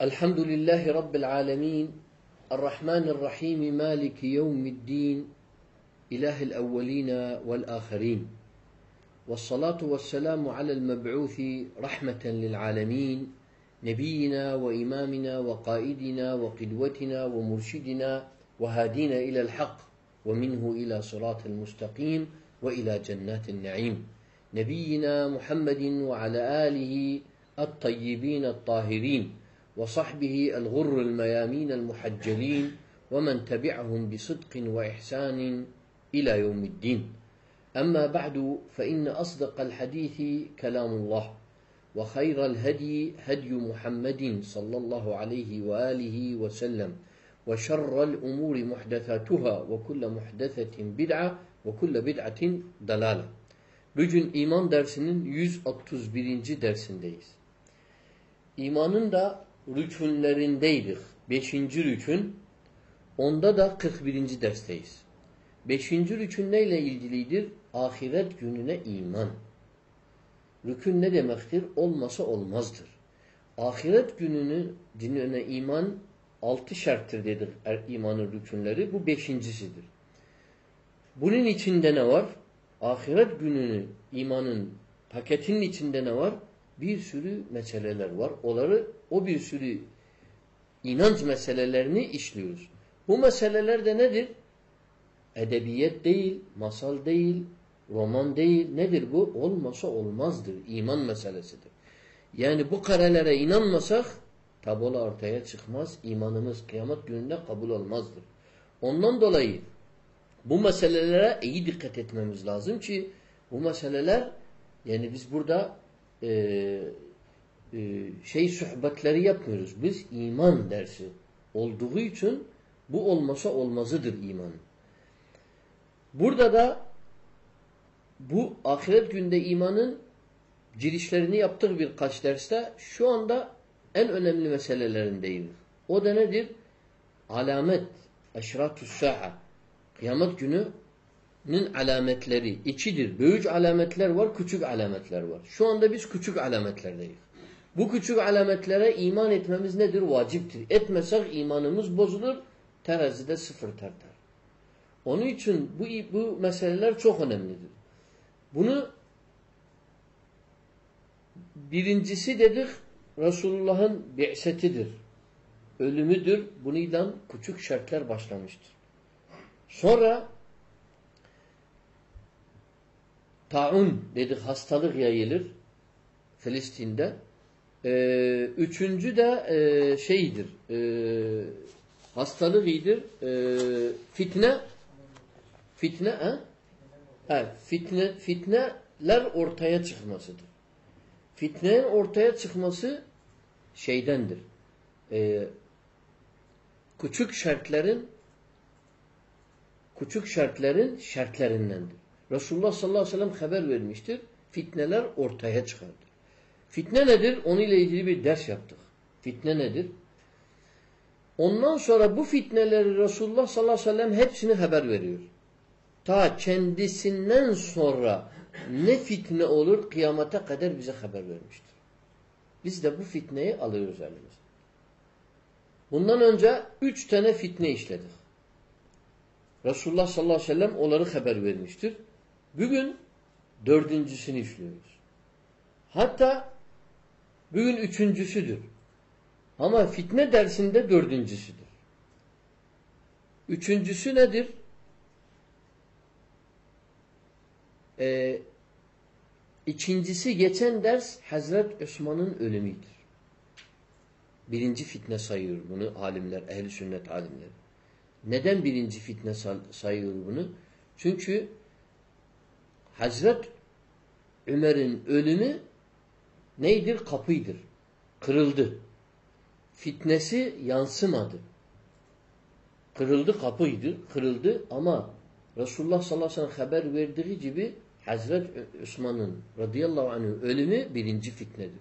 الحمد لله رب العالمين الرحمن الرحيم مالك يوم الدين إله الأولين والآخرين والصلاة والسلام على المبعوث رحمة للعالمين نبينا وإمامنا وقائدنا وقدوتنا ومرشدنا وهادينا إلى الحق ومنه إلى صراط المستقيم وإلى جنات النعيم. نبينا محمد وعلى آله الطيبين الطاهرين. وصحبه الغر الميامين المحجلين ومن تبعهم بصدق وإحسان إلى يوم الدين أما بعد فإن أصدق الحديث كلام الله وخير الهدي هدي محمد صلى الله عليه وآله وسلم وشر الأمور محدثاتها وكل محدثة بدعة وكل بدعة ضلالة Bugün iman dersinin 131. dersindeyiz. İmanın da rükünlerindeydik. Beşinci rükün. Onda da 41. dersteyiz. Beşinci rükün neyle ilgilidir? Ahiret gününe iman. Rükün ne demektir? Olmasa olmazdır. Ahiret gününü dinine iman altı şarttır dedik er, imanın rükünleri. Bu beşincisidir. Bunun içinde ne var? Ahiret gününü imanın paketinin içinde ne var? Bir sürü meseleler var. Onları o bir sürü inanç meselelerini işliyoruz. Bu meseleler de nedir? Edebiyet değil, masal değil, roman değil. Nedir bu? Olmasa olmazdır. İman meselesidir. Yani bu karelere inanmasak tablola ortaya çıkmaz. İmanımız kıyamet gününde kabul olmazdır. Ondan dolayı bu meselelere iyi dikkat etmemiz lazım ki bu meseleler yani biz burada e, e, şey sohbetleri yapmıyoruz. Biz iman dersi olduğu için bu olmasa olmazıdır iman. Burada da bu ahiret günde imanın girişlerini yaptık birkaç derste. Şu anda en önemli meselelerindeyiz. O da nedir? Alamet, eşratus sa'a. Kıyamet gününün alametleri ikidir. Büyük alametler var, küçük alametler var. Şu anda biz küçük alametlerdeyiz. Bu küçük alametlere iman etmemiz nedir? Vaciptir. Etmesek imanımız bozulur, terazide sıfır tartar. Onun için bu, bu meseleler çok önemlidir. Bunu birincisi dedik Resulullah'ın bi'setidir. Ölümüdür. Bununla küçük şartlar başlamıştır. Sonra taun dedik hastalık yayılır Filistin'de. Ee, üçüncü de e, şeydir e, hastalık iyidir e, fitne fitne he? He, fitne fitneler ortaya çıkmasıdır. Fitnenin ortaya çıkması şeydendir. E, küçük şartların küçük şartların şartlarındandır. Resulullah sallallahu aleyhi ve sellem haber vermiştir. Fitneler ortaya çıkardır. Fitne nedir? Onu ile ilgili bir ders yaptık. Fitne nedir? Ondan sonra bu fitneleri Resulullah sallallahu aleyhi ve sellem hepsini haber veriyor. Ta kendisinden sonra ne fitne olur kıyamete kadar bize haber vermiştir. Biz de bu fitneyi alıyoruz elimize. Bundan önce üç tane fitne işledik. Resulullah sallallahu aleyhi ve sellem onları haber vermiştir. Bugün dördüncüsünü işliyoruz. Hatta bugün üçüncüsüdür. Ama fitne dersinde dördüncüsüdür. Üçüncüsü nedir? Ee, ikincisi geçen ders Hazret Osman'ın ölümüdür. Birinci fitne sayıyor bunu alimler, ehli sünnet alimleri. Neden birinci fitne sayıyor bunu? Çünkü Hazret Ömer'in ölümü neydir? Kapıydır. Kırıldı. Fitnesi yansımadı. Kırıldı kapıydı, kırıldı ama Resulullah sallallahu aleyhi ve sellem haber verdiği gibi Hazret Osman'ın radıyallahu anh'ın ölümü birinci fitnedir.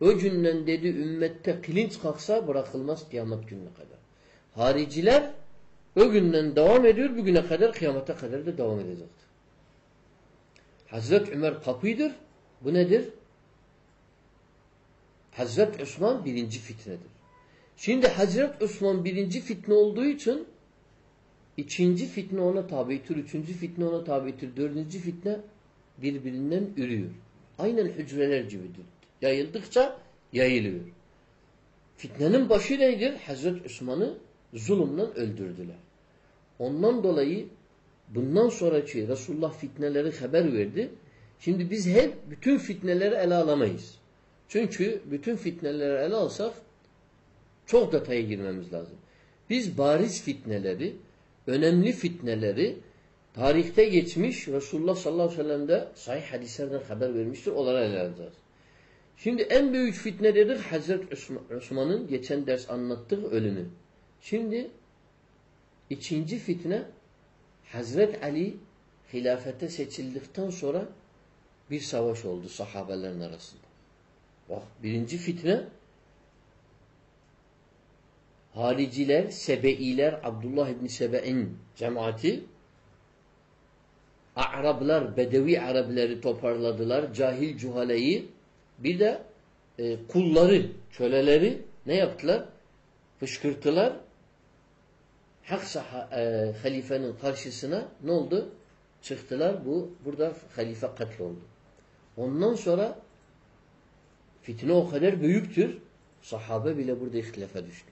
O günden dedi ümmette kılıç kalksa bırakılmaz kıyamet gününe kadar. Hariciler o günden devam ediyor bugüne kadar kıyamete kadar da devam edecektir. Hazret Ömer kapıdır. Bu nedir? Hazret Osman birinci fitnedir. Şimdi Hazret Osman birinci fitne olduğu için ikinci fitne ona tabidir, üçüncü fitne ona tabidir, dördüncü fitne birbirinden ürüyor. Aynen hücreler gibidir. Yayıldıkça yayılıyor. Fitnenin başı nedir? Hazret Osman'ı zulümden öldürdüler. Ondan dolayı bundan sonraki Resulullah fitneleri haber verdi. Şimdi biz hep bütün fitneleri ele alamayız. Çünkü bütün fitneleri ele alsak çok detaya girmemiz lazım. Biz bariz fitneleri, önemli fitneleri tarihte geçmiş Resulullah sallallahu aleyhi ve sellem de sahih hadislerden haber vermiştir. Onlara ele alacağız. Şimdi en büyük fitne dedik Hazreti Osman'ın geçen ders anlattığı ölümü. Şimdi ikinci fitne Hazret Ali hilafete seçildikten sonra bir savaş oldu sahabelerin arasında. Bak birinci fitne hariciler, Sebeiler, Abdullah İbni Sebe'in cemaati Araplar, Bedevi Arapları toparladılar. Cahil cuhaleyi bir de e, kulları, köleleri ne yaptılar? Fışkırttılar. Hak e, halifenin karşısına ne oldu? Çıktılar. Bu burada halife oldu. Ondan sonra fitne o kadar büyüktür. Sahabe bile burada ihtilafa düştü.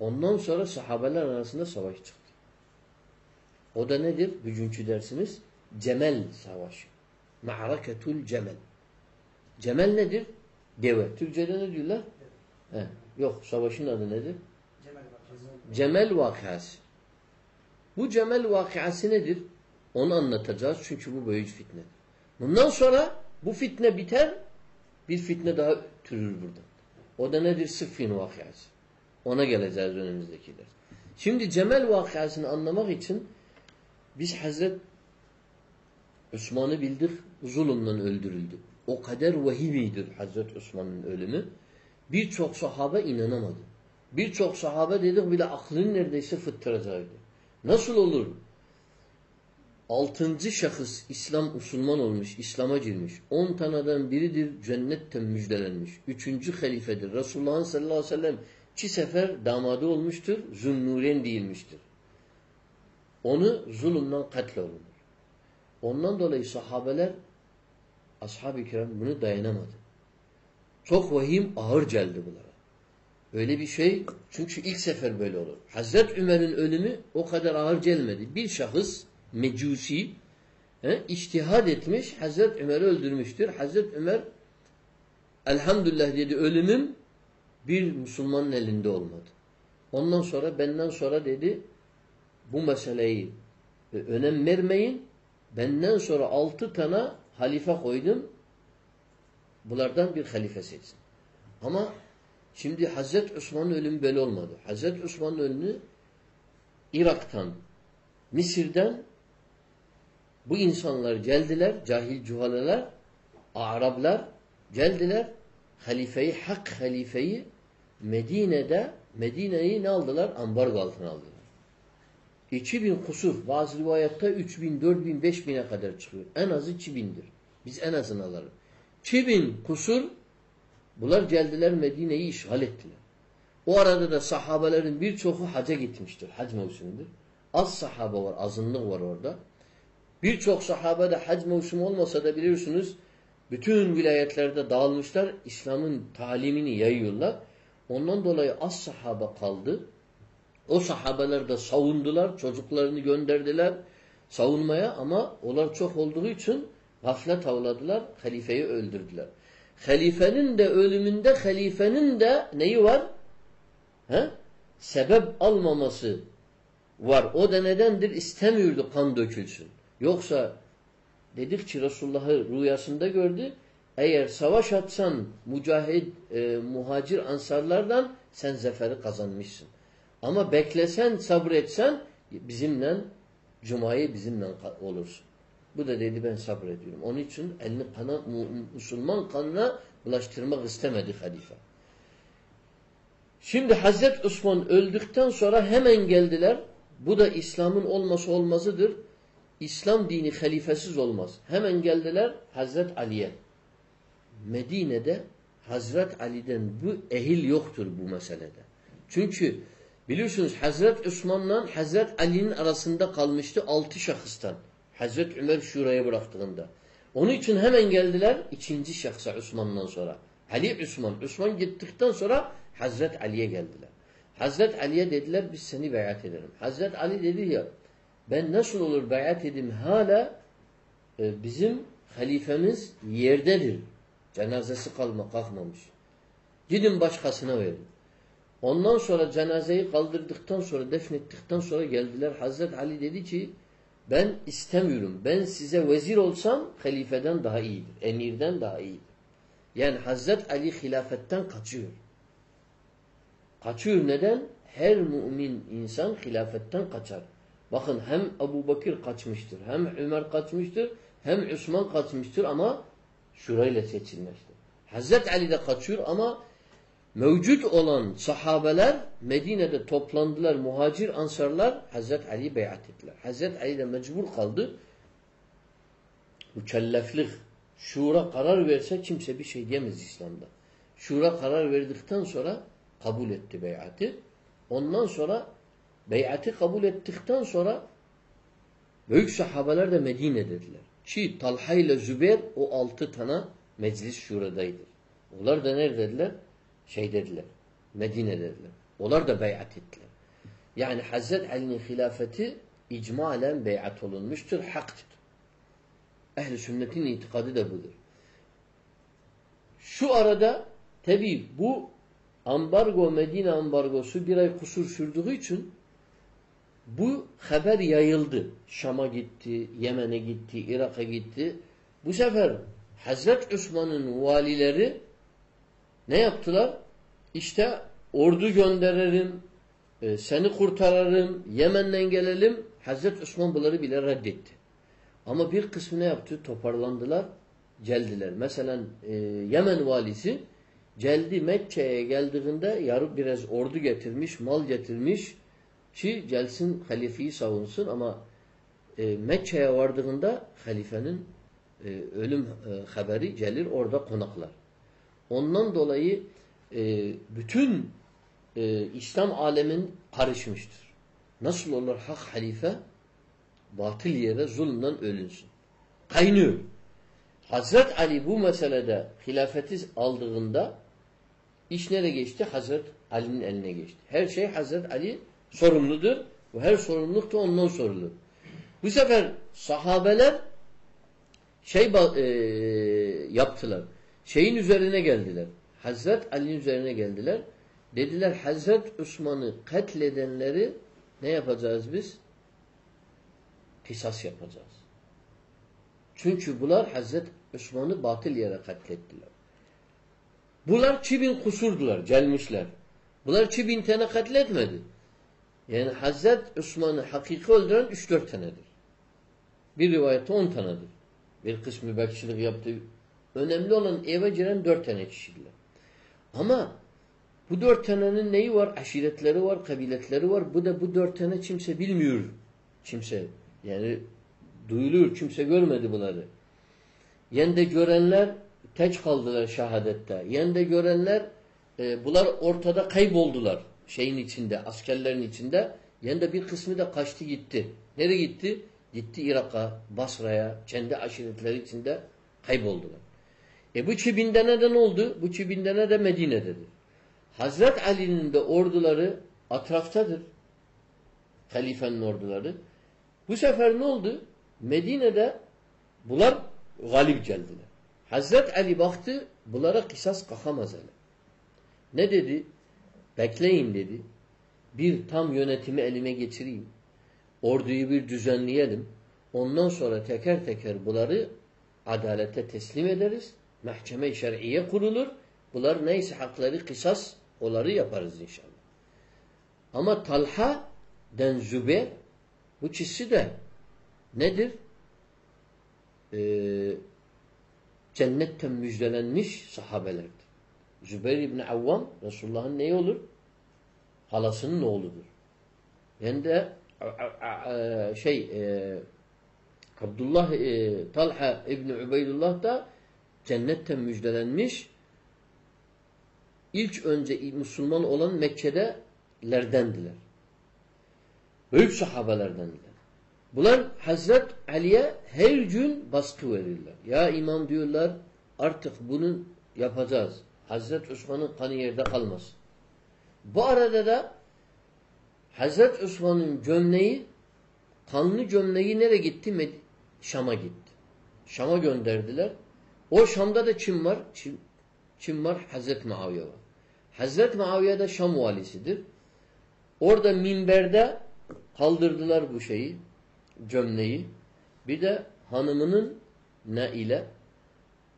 Ondan sonra sahabeler arasında savaş çıktı. O da nedir? Bugünkü dersimiz Cemel Savaşı. Ma'raketul Cemel. Cemel nedir? Deve. Türkçe'de ne diyorlar? He. Yok. Savaşın adı nedir? Cemel vakası. Bu Cemel vakası nedir? Onu anlatacağız. Çünkü bu büyük fitne. Bundan sonra bu fitne biter. Bir fitne daha türür burada. O da nedir? Sıffin vakası. Ona geleceğiz önümüzdeki ders. Şimdi Cemel vakasını anlamak için biz Hazret Osman'ı bildik. Zulümden öldürüldü. O kadar vehimidir Hazret Osman'ın ölümü. Birçok sahabe inanamadı. Birçok sahabe dedik bile aklını neredeyse fıttıracaktı. Nasıl olur? Altıncı şahıs İslam Müslüman olmuş, İslam'a girmiş. On taneden biridir cennetten müjdelenmiş. Üçüncü halifedir. Resulullah sallallahu aleyhi ve sellem iki sefer damadı olmuştur. Zünnuren değilmiştir. Onu zulümden katlolunur. Ondan dolayı sahabeler ashab-ı kiram bunu dayanamadı. Çok vahim ağır geldi bunlara. Öyle bir şey çünkü ilk sefer böyle olur. Hazret Ömer'in ölümü o kadar ağır gelmedi. Bir şahıs mecusi he, iştihad etmiş Hazret Ömer'i öldürmüştür. Hazret Ömer elhamdülillah dedi ölümüm bir Müslümanın elinde olmadı. Ondan sonra benden sonra dedi bu meseleyi e, önem vermeyin. Benden sonra altı tane halife koydum. Bunlardan bir halife seçsin. Ama şimdi Hazreti Osman'ın ölümü böyle olmadı. Hazreti Osman'ın ölümü Irak'tan, Mısır'dan bu insanlar geldiler, cahil cuhaleler, Araplar geldiler, halifeyi, hak halifeyi Medine'de, Medine'yi ne aldılar? Ambargo altına aldılar. 2000 kusur. Bazı rivayette 3000, 4000, 5000'e kadar çıkıyor. En azı 2000'dir. Biz en azını alalım. 2000 kusur bunlar geldiler Medine'yi işgal ettiler. O arada da sahabelerin birçoğu haca gitmiştir. Hac mevsimidir. Az sahabe var, azınlık var orada. Birçok sahabe de hac mevsimi olmasa da biliyorsunuz bütün vilayetlerde dağılmışlar. İslam'ın talimini yayıyorlar. Ondan dolayı az sahabe kaldı. O sahabeler de savundular. Çocuklarını gönderdiler savunmaya ama onlar çok olduğu için gaflet avladılar. Halifeyi öldürdüler. Halifenin de ölümünde halifenin de neyi var? He? Sebep almaması var. O da nedendir? İstemiyordu kan dökülsün. Yoksa dedik ki Resulullah'ı rüyasında gördü. Eğer savaş atsan mücahid, e, muhacir ansarlardan sen zaferi kazanmışsın. Ama beklesen, sabretsen bizimle Cuma'yı bizimle olursun. Bu da dedi ben sabrediyorum. Onun için elini kana, Müslüman kanına bulaştırmak istemedi halife. Şimdi Hazreti Osman öldükten sonra hemen geldiler. Bu da İslam'ın olması olmazıdır. İslam dini halifesiz olmaz. Hemen geldiler Hazret Ali'ye. Medine'de Hazret Ali'den bu ehil yoktur bu meselede. Çünkü biliyorsunuz Hazret Osman'la Hazret Ali'nin arasında kalmıştı altı şahıstan. Hazret Ömer şuraya bıraktığında. Onun için hemen geldiler ikinci şahsa Osman'dan sonra. Ali Osman. Osman gittikten sonra Hazret Ali'ye geldiler. Hazret Ali'ye dediler biz seni beyat edelim. Hazret Ali dedi ya ben nasıl olur beyat edeyim hala e, bizim halifemiz yerdedir. Cenazesi kalma kalkmamış. Gidin başkasına verin. Ondan sonra cenazeyi kaldırdıktan sonra defnettikten sonra geldiler. Hazret Ali dedi ki ben istemiyorum. Ben size vezir olsam halifeden daha iyidir. Emirden daha iyidir. Yani Hazret Ali hilafetten kaçıyor. Kaçıyor neden? Her mümin insan hilafetten kaçar. Bakın hem Ebu Bakır kaçmıştır, hem Ömer kaçmıştır, hem Osman kaçmıştır ama şurayla seçilmiştir. Hazret Ali de kaçıyor ama mevcut olan sahabeler Medine'de toplandılar. Muhacir ansarlar Hazret Ali'yi beyat ettiler. Hazret Ali de mecbur kaldı. Mükelleflik, şura karar verse kimse bir şey diyemez İslam'da. Şura karar verdikten sonra kabul etti beyatı. Ondan sonra beyatı kabul ettikten sonra büyük sahabeler de Medine dediler. Ki Talha ile Zübeyir o altı tane meclis şuradaydı. Onlar da neredediler? Şey dediler. Medine dediler. Onlar da beyat ettiler. Yani Hazret Ali'nin hilafeti icmalen beyat olunmuştur, haktır. Ehl-i sünnetin itikadı da budur. Şu arada tabi bu ambargo Medine ambargosu bir ay kusur sürdüğü için bu haber yayıldı. Şam'a gitti, Yemen'e gitti, Irak'a gitti. Bu sefer Hazret Osman'ın valileri ne yaptılar? İşte ordu gönderirim, e, seni kurtararım, Yemen'den gelelim. Hazret Osman bunları bile reddetti. Ama bir kısmı ne yaptı? Toparlandılar, geldiler. Mesela e, Yemen valisi geldi Mekke'ye geldiğinde yarı biraz ordu getirmiş, mal getirmiş ki gelsin halifeyi savunsun ama e, Mekke'ye vardığında halifenin e, ölüm e, haberi gelir orada konaklar. Ondan dolayı e, bütün e, İslam alemin karışmıştır. Nasıl olur hak halife batıl yere zulmden ölünsün. Kaynıyor. Hazret Ali bu meselede hilafeti aldığında iş nereye geçti? Hazret Ali'nin eline geçti. Her şey Hazret Ali sorumludur ve her sorumluluk da ondan sorulur. Bu sefer sahabeler şey e, yaptılar. Şeyin üzerine geldiler. Hazret Ali'nin üzerine geldiler. Dediler Hazret Osman'ı katledenleri ne yapacağız biz? Kısas yapacağız. Çünkü bunlar Hazret Osman'ı batıl yere katlettiler. Bunlar 2000 kusurdular, gelmişler. Bunlar 2000 tane katletmedi. Yani Hazret Osman'ı hakiki öldüren 3-4 tanedir. Bir rivayette 10 tanedir. Bir kısmı bekçilik yaptı. Önemli olan eve giren 4 tane kişiler. Ama bu dört tanenin neyi var? Aşiretleri var, kabiletleri var. Bu da bu dört tane kimse bilmiyor. Kimse. Yani duyuluyor. Kimse görmedi bunları. Yende görenler teç kaldılar şehadette. Yende görenler e, bunlar ortada kayboldular. Şeyin içinde, askerlerin içinde. Yende bir kısmı da kaçtı gitti. Nereye gitti? Gitti Irak'a, Basra'ya, kendi aşiretleri içinde kayboldular. E bu çibinde neden oldu? Bu çibinde de Medine'dedir. Hazret Ali'nin de orduları atraftadır. Halifenin orduları. Bu sefer ne oldu? Medine'de bunlar galip geldiler. Hazret Ali baktı bunlara kısas kalkamaz hele. Ne dedi? Bekleyin dedi. Bir tam yönetimi elime geçireyim. Orduyu bir düzenleyelim. Ondan sonra teker teker bunları adalete teslim ederiz. Mahkeme-i şer'iye kurulur. Bunlar neyse hakları kısas onları yaparız inşallah. Ama Talha den Zübeyir bu ikisi de nedir? Ee, cennetten müjdelenmiş sahabelerdir. Zübeyir İbni Avvam Resulullah'ın neyi olur? Halasının oğludur. Yani de şey e, Abdullah e, Talha İbni Ubeydullah da cennetten müjdelenmiş ilk önce Müslüman olan Mekke'delerdendiler. Büyük sahabelerdendiler. Bunlar Hazret Ali'ye her gün baskı verirler. Ya imam diyorlar artık bunu yapacağız. Hazret Osman'ın kanı yerde kalmaz. Bu arada da Hazret Osman'ın gömleği kanlı gömleği nereye gitti? Şam'a gitti. Şam'a gönderdiler. O Şam'da da kim var? Kim, kim var? Hazret Muaviye var. Hazret Muaviye de Şam valisidir. Orada minberde kaldırdılar bu şeyi, gömleği. Bir de hanımının ne ile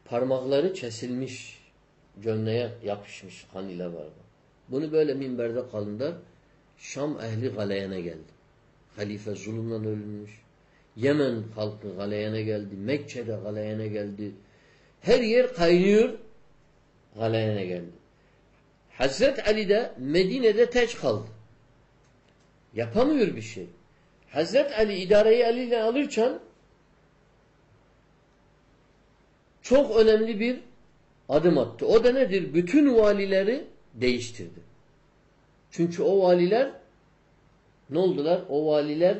parmakları kesilmiş, gömleğe yapışmış kan ile var. Bunu böyle minberde kalınlar. Şam ehli galeyana geldi. Halife zulümden ölmüş. Yemen halkı galeyana geldi. Mekke'de galeyana geldi. Her yer kaynıyor. Galeyana geldi. Hazret Ali de Medine'de teç kaldı. Yapamıyor bir şey. Hazret Ali idareyi eliyle alırken çok önemli bir adım attı. O da nedir? Bütün valileri değiştirdi. Çünkü o valiler ne oldular? O valiler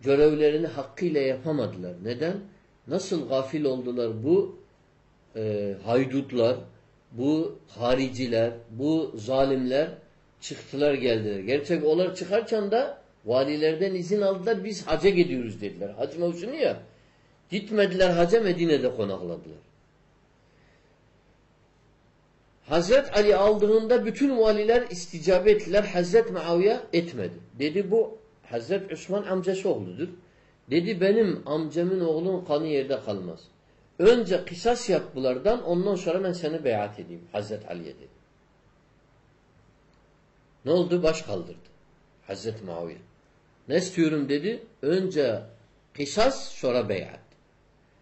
görevlerini hakkıyla yapamadılar. Neden? Nasıl gafil oldular bu e, haydutlar, bu hariciler, bu zalimler çıktılar geldiler. Gerçek onlar çıkarken de valilerden izin aldılar biz haca gidiyoruz dediler. Hac mevsimi ya. Gitmediler haca Medine'de konakladılar. Hazret Ali aldığında bütün valiler isticabe ettiler. Hazret Muaviye etmedi. Dedi bu Hazret Osman amcası oğludur. Dedi benim amcamın oğlunun kanı yerde kalmaz. Önce kısas yap bulardan ondan sonra ben seni beyat edeyim. Hazret Ali'ye dedi. Ne oldu? Baş kaldırdı. Hazret Muaviye. Ne istiyorum dedi. Önce kısas sonra beyat.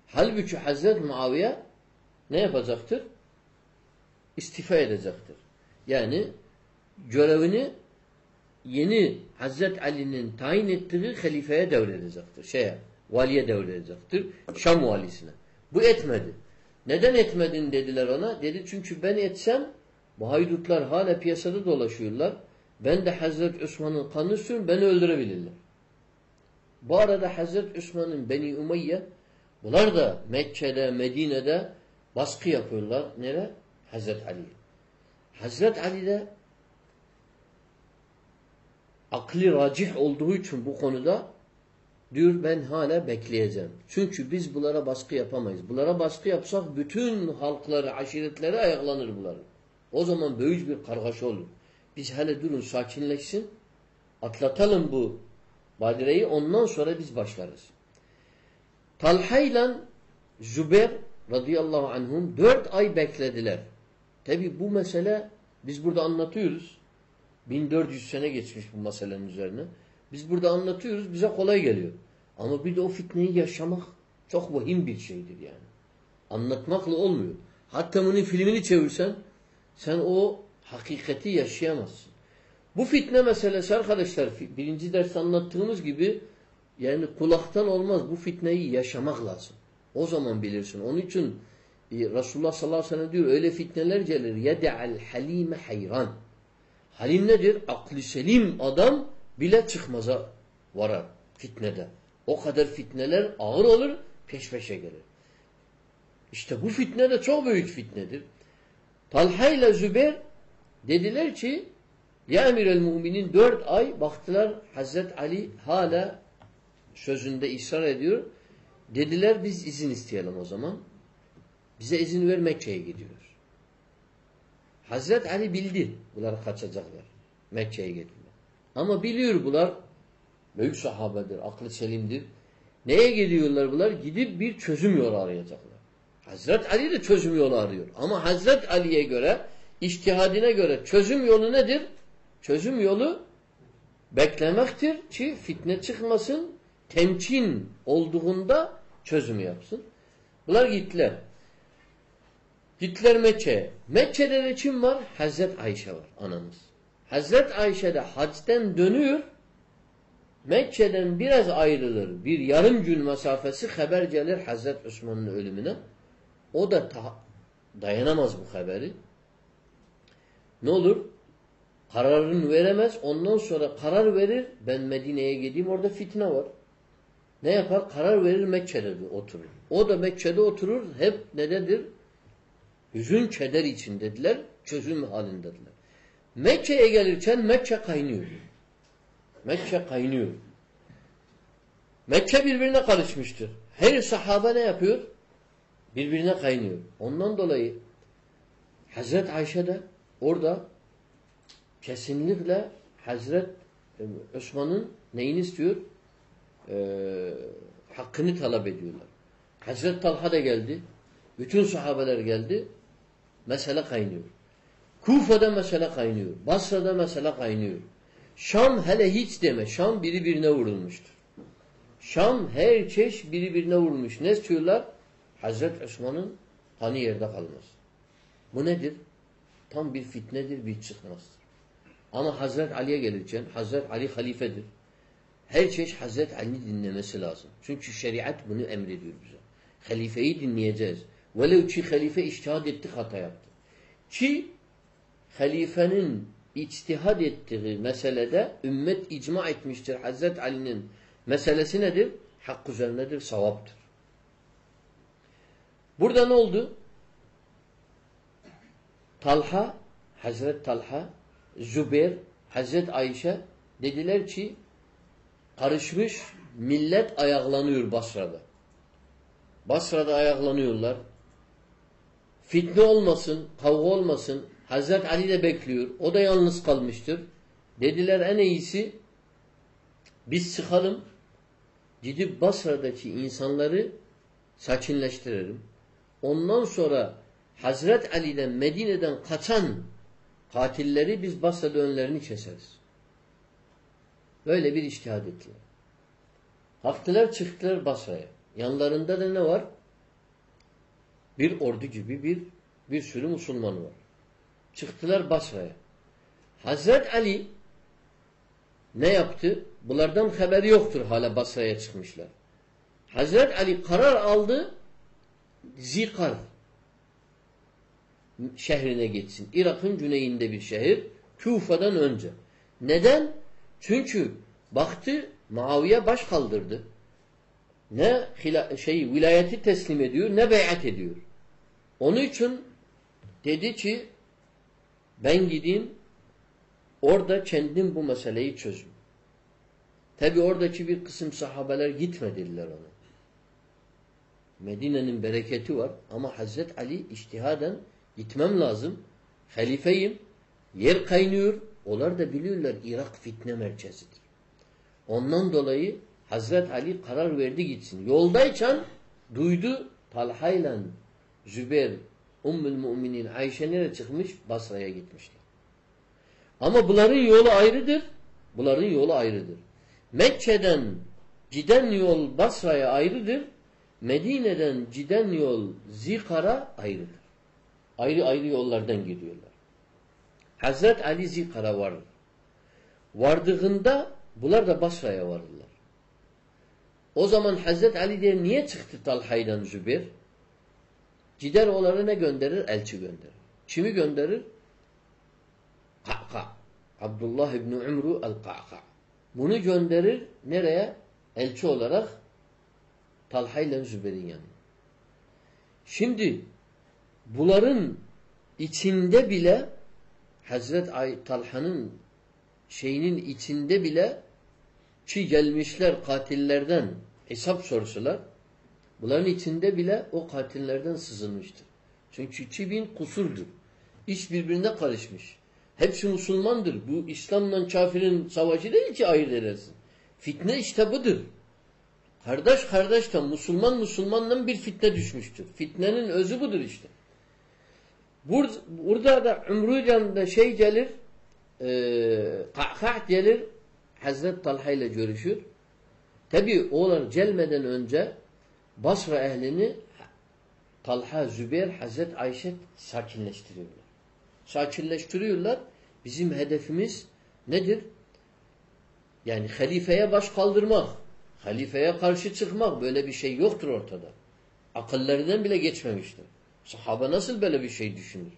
Halbuki Hazret Muaviye ne yapacaktır? İstifa edecektir. Yani görevini yeni Hazret Ali'nin tayin ettiği halifeye devredecektir. Şeye, valiye devredecektir. Şam valisine. Bu etmedi. Neden etmedin dediler ona. Dedi çünkü ben etsem bu haydutlar hala piyasada dolaşıyorlar. Ben de Hazreti Osman'ın kanını sürüm beni öldürebilirler. Bu arada Hazreti Osman'ın Beni Umayye bunlar da Mekke'de, Medine'de baskı yapıyorlar. Nere? Hazreti Ali. Hazreti Ali de akli racih olduğu için bu konuda diyor ben hala bekleyeceğim. Çünkü biz bunlara baskı yapamayız. Bunlara baskı yapsak bütün halkları, aşiretleri ayaklanır bunların. O zaman büyük bir kargaşa olur. Biz hele durun sakinleşsin. Atlatalım bu badireyi ondan sonra biz başlarız. Talha ile Zübeyir radıyallahu anhum dört ay beklediler. Tabi bu mesele biz burada anlatıyoruz. 1400 sene geçmiş bu meselenin üzerine. Biz burada anlatıyoruz bize kolay geliyor. Ama bir de o fitneyi yaşamak çok vahim bir şeydir yani. Anlatmakla olmuyor. Hatta bunun filmini çevirsen sen o hakikati yaşayamazsın. Bu fitne meselesi arkadaşlar birinci ders anlattığımız gibi yani kulaktan olmaz. Bu fitneyi yaşamak lazım. O zaman bilirsin. Onun için Resulullah sallallahu aleyhi ve sellem diyor öyle fitneler gelir. Yede'al halime hayran. Halim nedir? Aklı selim adam bile çıkmaza varar fitnede. O kadar fitneler ağır olur, peş peşe gelir. İşte bu fitne de çok büyük fitnedir. Talha ile Zübeyir dediler ki ya emir el müminin dört ay baktılar Hazret Ali hala sözünde ısrar ediyor. Dediler biz izin isteyelim o zaman. Bize izin ver Mekke'ye gidiyoruz. Hazret Ali bildi bunlar kaçacaklar. Mekke'ye gidiyorlar. Ama biliyor bunlar büyük sahabedir, aklı selimdir. Neye gidiyorlar bunlar? Gidip bir çözüm yolu arayacaklar. Hazret Ali de çözüm yolu arıyor. Ama Hazret Ali'ye göre, iştihadine göre çözüm yolu nedir? Çözüm yolu beklemektir ki fitne çıkmasın, temkin olduğunda çözüm yapsın. Bunlar gittiler. Gittiler Mekke'ye. Mekke'de de kim var? Hazret Ayşe var anamız. Hazret Ayşe de hacden dönüyor. Mekke'den biraz ayrılır. Bir yarım gün mesafesi haber gelir Hazret Osman'ın ölümüne. O da dayanamaz bu haberi. Ne olur? Kararını veremez. Ondan sonra karar verir. Ben Medine'ye gideyim. Orada fitne var. Ne yapar? Karar verir Mekke'de oturur. O da Mekke'de oturur. Hep nededir? Hüzün keder içindedirler. Çözüm halindedirler. Mekke'ye gelirken Mekke kaynıyor. Mekke kaynıyor. Mekke birbirine karışmıştır. Her sahabe ne yapıyor? Birbirine kaynıyor. Ondan dolayı Hazret Ayşe de orada kesinlikle Hazret e, Osman'ın neyini istiyor? Ee, hakkını talep ediyorlar. Hazret Talha da geldi. Bütün sahabeler geldi. Mesele kaynıyor. Kufa'da mesele kaynıyor. Basra'da mesele kaynıyor. Şam hele hiç deme. Şam biri birine vurulmuştur. Şam her çeşit biri birine vurmuş. Ne istiyorlar? Hazreti Osman'ın kanı yerde kalmaz. Bu nedir? Tam bir fitnedir, bir çıkmazdır. Ama Hazreti Ali'ye gelirken Hazreti Ali halifedir. Her çeşit Hazreti Ali dinlemesi lazım. Çünkü şeriat bunu emrediyor bize. Halifeyi dinleyeceğiz. Velev ki halife iştihad etti, hata yaptı. Ki halifenin içtihad ettiği meselede ümmet icma etmiştir. Hazreti Ali'nin meselesi nedir? Hak üzerinedir, savaptır. Burada ne oldu? Talha, Hazret Talha, Zübeyir, Hazret Ayşe dediler ki karışmış millet ayaklanıyor Basra'da. Basra'da ayaklanıyorlar. Fitne olmasın, kavga olmasın. Hazret Ali de bekliyor. O da yalnız kalmıştır. Dediler en iyisi biz çıkalım. Gidip Basra'daki insanları sakinleştirelim. Ondan sonra Hazret Ali'den Medine'den kaçan katilleri biz Basra'da önlerini keseriz. Böyle bir iştihad ettiler. Kalktılar çıktılar Basra'ya. Yanlarında da ne var? Bir ordu gibi bir bir sürü Müslüman var. Çıktılar Basra'ya. Hazret Ali ne yaptı? Bunlardan haberi yoktur hala Basra'ya çıkmışlar. Hazret Ali karar aldı Zikar şehrine geçsin. Irak'ın güneyinde bir şehir. Kufa'dan önce. Neden? Çünkü baktı Muaviye baş kaldırdı. Ne şey vilayeti teslim ediyor ne beyat ediyor. Onun için dedi ki ben gideyim orada kendim bu meseleyi çözüm. Tabi oradaki bir kısım sahabeler gitmediler ona. Medine'nin bereketi var ama Hazret Ali iştihaden gitmem lazım. Halifeyim. Yer kaynıyor. Onlar da biliyorlar Irak fitne merkezidir. Ondan dolayı Hazret Ali karar verdi gitsin. Yoldayken duydu Talha ile Zübeyir Ummul Müminin Ayşe nereye çıkmış? Basra'ya gitmişler. Ama bunların yolu ayrıdır. Bunların yolu ayrıdır. Mekke'den giden yol Basra'ya ayrıdır. Medine'den giden yol Zikar'a ayrıdır. Ayrı ayrı yollardan gidiyorlar. Hazret Ali Zikar'a varır. Vardığında bunlar da Basra'ya varırlar. O zaman Hazret Ali der niye çıktı Talha'yla Zübeyir? Gider onları ne gönderir? Elçi gönderir. Kimi gönderir? Ka'ka. Abdullah İbni Umru el-Ka'ka. Bunu gönderir nereye? Elçi olarak Talha ile Zübeyir'in yanına. Şimdi bunların içinde bile Hazret Talha'nın şeyinin içinde bile ki gelmişler katillerden hesap sorsular bunların içinde bile o katillerden sızılmıştır. Çünkü 2000 kusurdur. İş birbirine karışmış. Hepsi Müslümandır. Bu İslam'la kafirin savaşı değil ki ayırt edersin. Fitne işte budur. Kardeş kardeşten, Müslüman Müslümandan bir fitne düşmüştür. Fitnenin özü budur işte. Burada, burada da Umrucan'da şey gelir, e, Ka'ka' gelir, Hazreti Talha ile görüşür. Tabi oğlar gelmeden önce Basra ehlini Talha, Zübeyir, Hazreti Ayşe sakinleştiriyorlar. Sakinleştiriyorlar. Bizim hedefimiz nedir? Yani halifeye baş kaldırmak, halifeye karşı çıkmak böyle bir şey yoktur ortada. Akıllarından bile geçmemiştir. Sahaba nasıl böyle bir şey düşünür?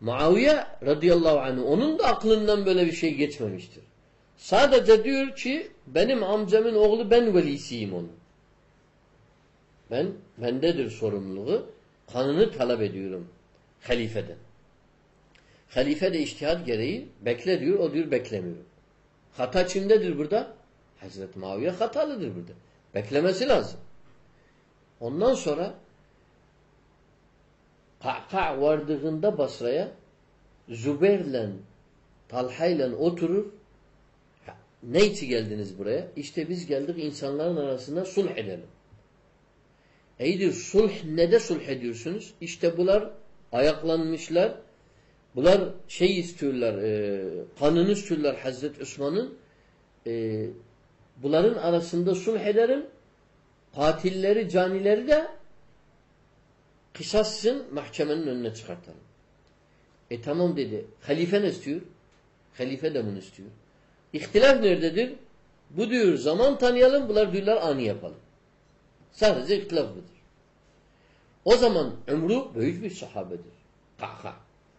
Muaviye radıyallahu anh onun da aklından böyle bir şey geçmemiştir. Sadece diyor ki benim amcamın oğlu ben velisiyim onun. Ben bendedir sorumluluğu. Kanını talep ediyorum halifeden. Halife de iştihad gereği bekle diyor. O diyor beklemiyorum. Hata kimdedir burada? Hazreti Muaviye hatalıdır burada. Beklemesi lazım. Ondan sonra Ka'ka vardığında Basra'ya Zübeyir'le Talha'yla oturur. Ne için geldiniz buraya? İşte biz geldik insanların arasında sulh edelim. İyidir sulh ne de sulh ediyorsunuz? İşte bunlar ayaklanmışlar. Bunlar şey istiyorlar, e, kanını istiyorlar Hazreti Osman'ın. E, bunların arasında sulh ederim. Katilleri, canileri de kısassın mahkemenin önüne çıkartalım. E tamam dedi. Halife ne istiyor? Halife de bunu istiyor. İhtilaf nerededir? Bu diyor zaman tanıyalım, bunlar diyorlar anı yapalım. Sadece ihtilaf budur. O zaman Ömrü büyük bir sahabedir. Ka'ka.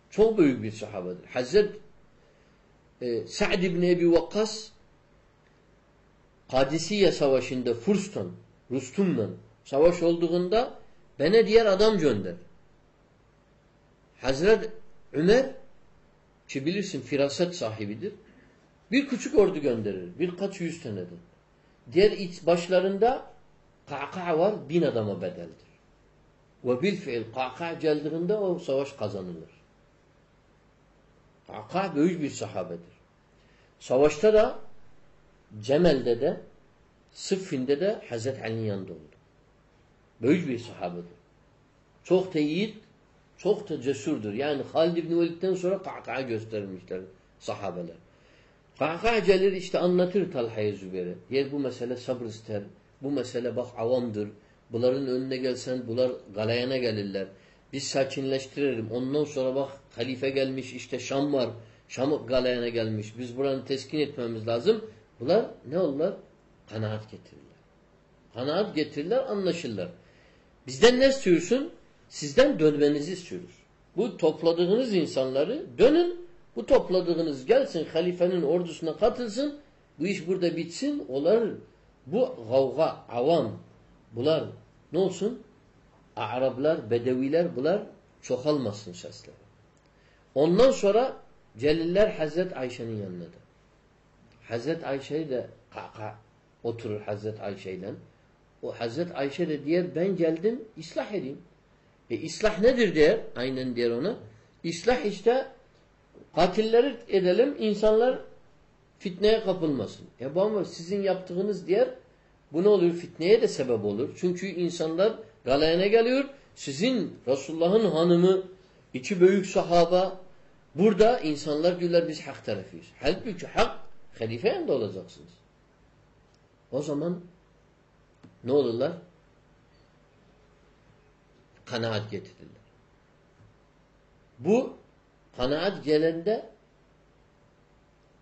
Çok büyük bir sahabedir. Hazret e, Sa'd ibn Ebi Vakkas Kadisiye Savaşı'nda Furs'tan, Rustum'la savaş olduğunda bana diğer adam gönder. Hazret Ömer ki bilirsin firaset sahibidir. Bir küçük ordu gönderir. Birkaç yüz tanedir. Diğer iç başlarında Ka'ka var bin adama bedeldir. Ve bil fiil Ka'ka geldiğinde o savaş kazanılır. Ka'ka büyük bir sahabedir. Savaşta da Cemel'de de Sıffin'de de Hazreti Ali'nin yanında oldu. Büyük bir sahabedir. Çok da yiğit, çok da cesurdur. Yani Halid İbni Velid'den sonra Ka'ka göstermişler sahabeler. Ka'ka gelir işte anlatır Talha'ya Zübeyir'e. Yer bu mesele sabır ister. Bu mesele bak avamdır. Bunların önüne gelsen bunlar galayana gelirler. Biz sakinleştirelim. Ondan sonra bak halife gelmiş işte Şam var. Şam galayana gelmiş. Biz buranı teskin etmemiz lazım. Bunlar ne olurlar? Kanaat getirirler. Kanaat getirirler, anlaşırlar. Bizden ne istiyorsun? Sizden dönmenizi istiyoruz. Bu topladığınız insanları dönün. Bu topladığınız gelsin halifenin ordusuna katılsın. Bu iş burada bitsin. Onlar bu gavga, avam bunlar ne olsun? Araplar, Bedeviler bunlar çoğalmasın sesleri. Ondan sonra Celiller Hazret Ayşe'nin yanına da. Hazret Ayşe'yi de kaka oturur Hazret Ayşe ile. O Hazret Ayşe de diyor ben geldim ıslah edeyim. E ıslah nedir der? Aynen der ona. İslah işte katilleri edelim insanlar fitneye kapılmasın. E bu ama sizin yaptığınız diğer bu ne olur? Fitneye de sebep olur. Çünkü insanlar galayana geliyor. Sizin Resulullah'ın hanımı iki büyük sahaba burada insanlar diyorlar biz hak tarafıyız. Halbuki hak halife yanında olacaksınız. O zaman ne olurlar? Kanaat getirirler. Bu kanaat gelende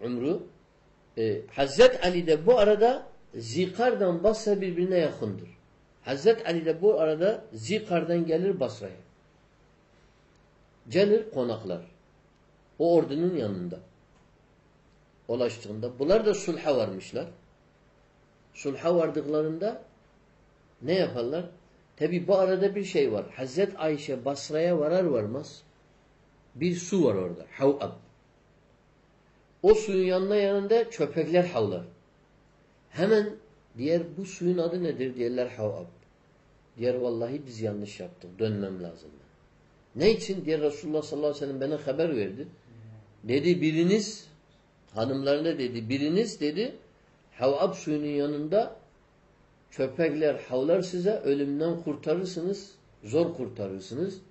Umru e, Hazret Ali de bu arada Zikar'dan Basra birbirine yakındır. Hazret Ali de bu arada Zikar'dan gelir Basra'ya. Gelir konaklar. O ordunun yanında. Ulaştığında. Bunlar da sulha varmışlar. Sulha vardıklarında ne yaparlar? Tabi bu arada bir şey var. Hazret Ayşe Basra'ya varar varmaz bir su var orada. Havab. O suyun yanına yanında köpekler havlar. Hemen diğer bu suyun adı nedir? Diyorlar havab. Diğer vallahi biz yanlış yaptık. Dönmem lazım. Ne için? Diğer Resulullah sallallahu aleyhi ve sellem bana haber verdi. Dedi biriniz hanımlarına dedi biriniz dedi havab suyunun yanında köpekler havlar size ölümden kurtarırsınız. Zor kurtarırsınız.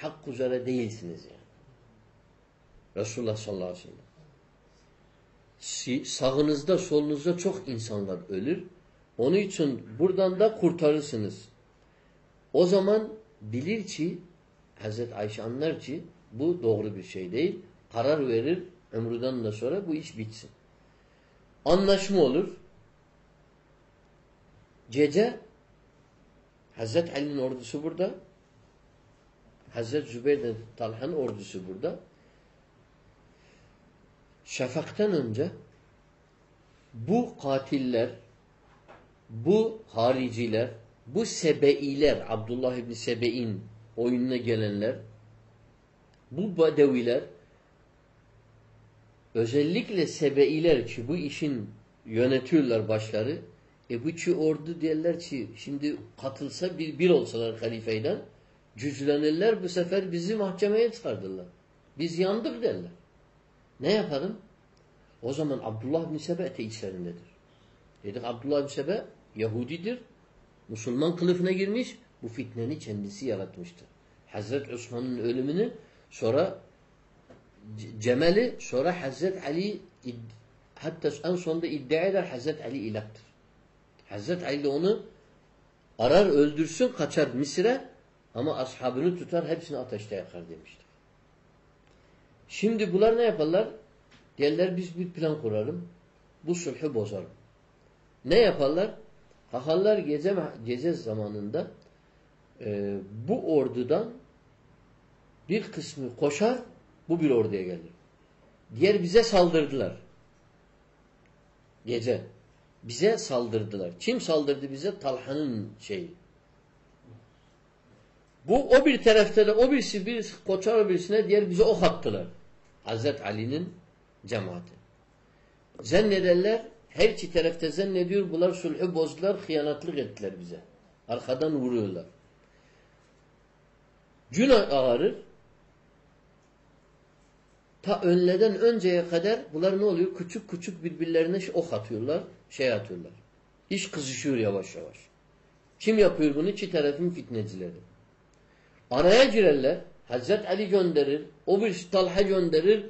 Hak üzere değilsiniz yani. Resulullah sallallahu aleyhi ve sellem. Si- Sağınızda solunuzda çok insanlar ölür. Onun için buradan da kurtarırsınız. O zaman bilir ki Hazreti Ayşe anlar ki bu doğru bir şey değil. Karar verir ömrüden de sonra bu iş bitsin. Anlaşma olur. Gece Hazreti Ali'nin ordusu burada. Hazreti Zübeyir de Talha'nın ordusu burada. Şafaktan önce bu katiller, bu hariciler, bu sebeiler, Abdullah İbni Sebe'in oyununa gelenler, bu bedeviler, özellikle sebeiler ki bu işin yönetiyorlar başları, e bu ki ordu derler ki şimdi katılsa bir, bir olsalar halifeyden cüzlenirler bu sefer bizi mahkemeye çıkardılar. Biz yandık derler. Ne yapalım? O zaman Abdullah bin Sebe de içlerindedir. Dedik Abdullah bin Sebe Yahudidir. Müslüman kılıfına girmiş. Bu fitneni kendisi yaratmıştır. Hazret Osman'ın ölümünü sonra Cemal'i sonra Hazret Ali hatta en sonunda iddia eder Hazret Ali ilahtır. Hazret Ali de onu arar öldürsün kaçar Mısır'a ama ashabını tutar hepsini ateşte yakar demiştir. Şimdi bunlar ne yaparlar? Derler biz bir plan kuralım. Bu sulhü bozalım. Ne yaparlar? Hahallar gece, gece zamanında e, bu ordudan bir kısmı koşar, bu bir orduya gelir. Diğer bize saldırdılar. Gece. Bize saldırdılar. Kim saldırdı bize? Talha'nın şeyi. Bu o bir tarafta da o birisi bir koçar o birisine diğer bize ok attılar. Hazret Ali'nin cemaati. Zannederler her iki tarafta zannediyor bunlar sulhü bozdular, hıyanatlık ettiler bize. Arkadan vuruyorlar. Gün ağarır. Ta önleden önceye kadar bunlar ne oluyor? Küçük küçük birbirlerine ok atıyorlar, şey atıyorlar. İş kızışıyor yavaş yavaş. Kim yapıyor bunu? İki tarafın fitnecileri. Araya girerler. Hazret Ali gönderir. O bir Talha gönderir.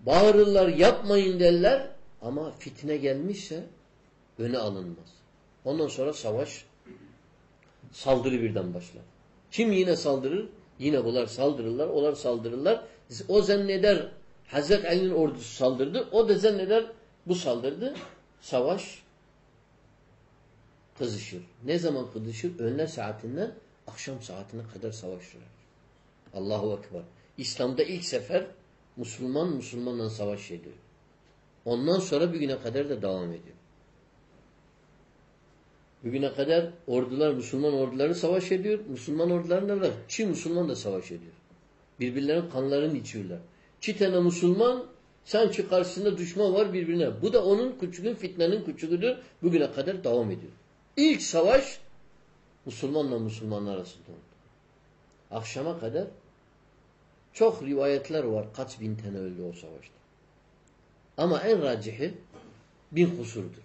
Bağırırlar yapmayın derler. Ama fitne gelmişse öne alınmaz. Ondan sonra savaş saldırı birden başlar. Kim yine saldırır? Yine bunlar saldırırlar. Onlar saldırırlar. O zanneder Hazret Ali'nin ordusu saldırdı. O da zanneder bu saldırdı. Savaş kızışır. Ne zaman kızışır? Önler saatinden akşam saatine kadar savaş sürer. Allahu Ekber. İslam'da ilk sefer Müslüman Müslümanla savaş ediyor. Ondan sonra bugüne kadar da devam ediyor. Bugüne kadar ordular, Müslüman orduları savaş ediyor. Müslüman ordularla da Çin Müslüman da savaş ediyor. Birbirlerinin kanlarını içiyorlar. İki tane Müslüman sanki karşısında düşman var birbirine. Bu da onun küçüğün fitnenin küçüğüdür. Bugüne kadar devam ediyor. İlk savaş Müslümanla Müslümanlar arasında oldu. Akşama kadar çok rivayetler var. Kaç bin tane öldü o savaşta. Ama en racihi bin kusurdur.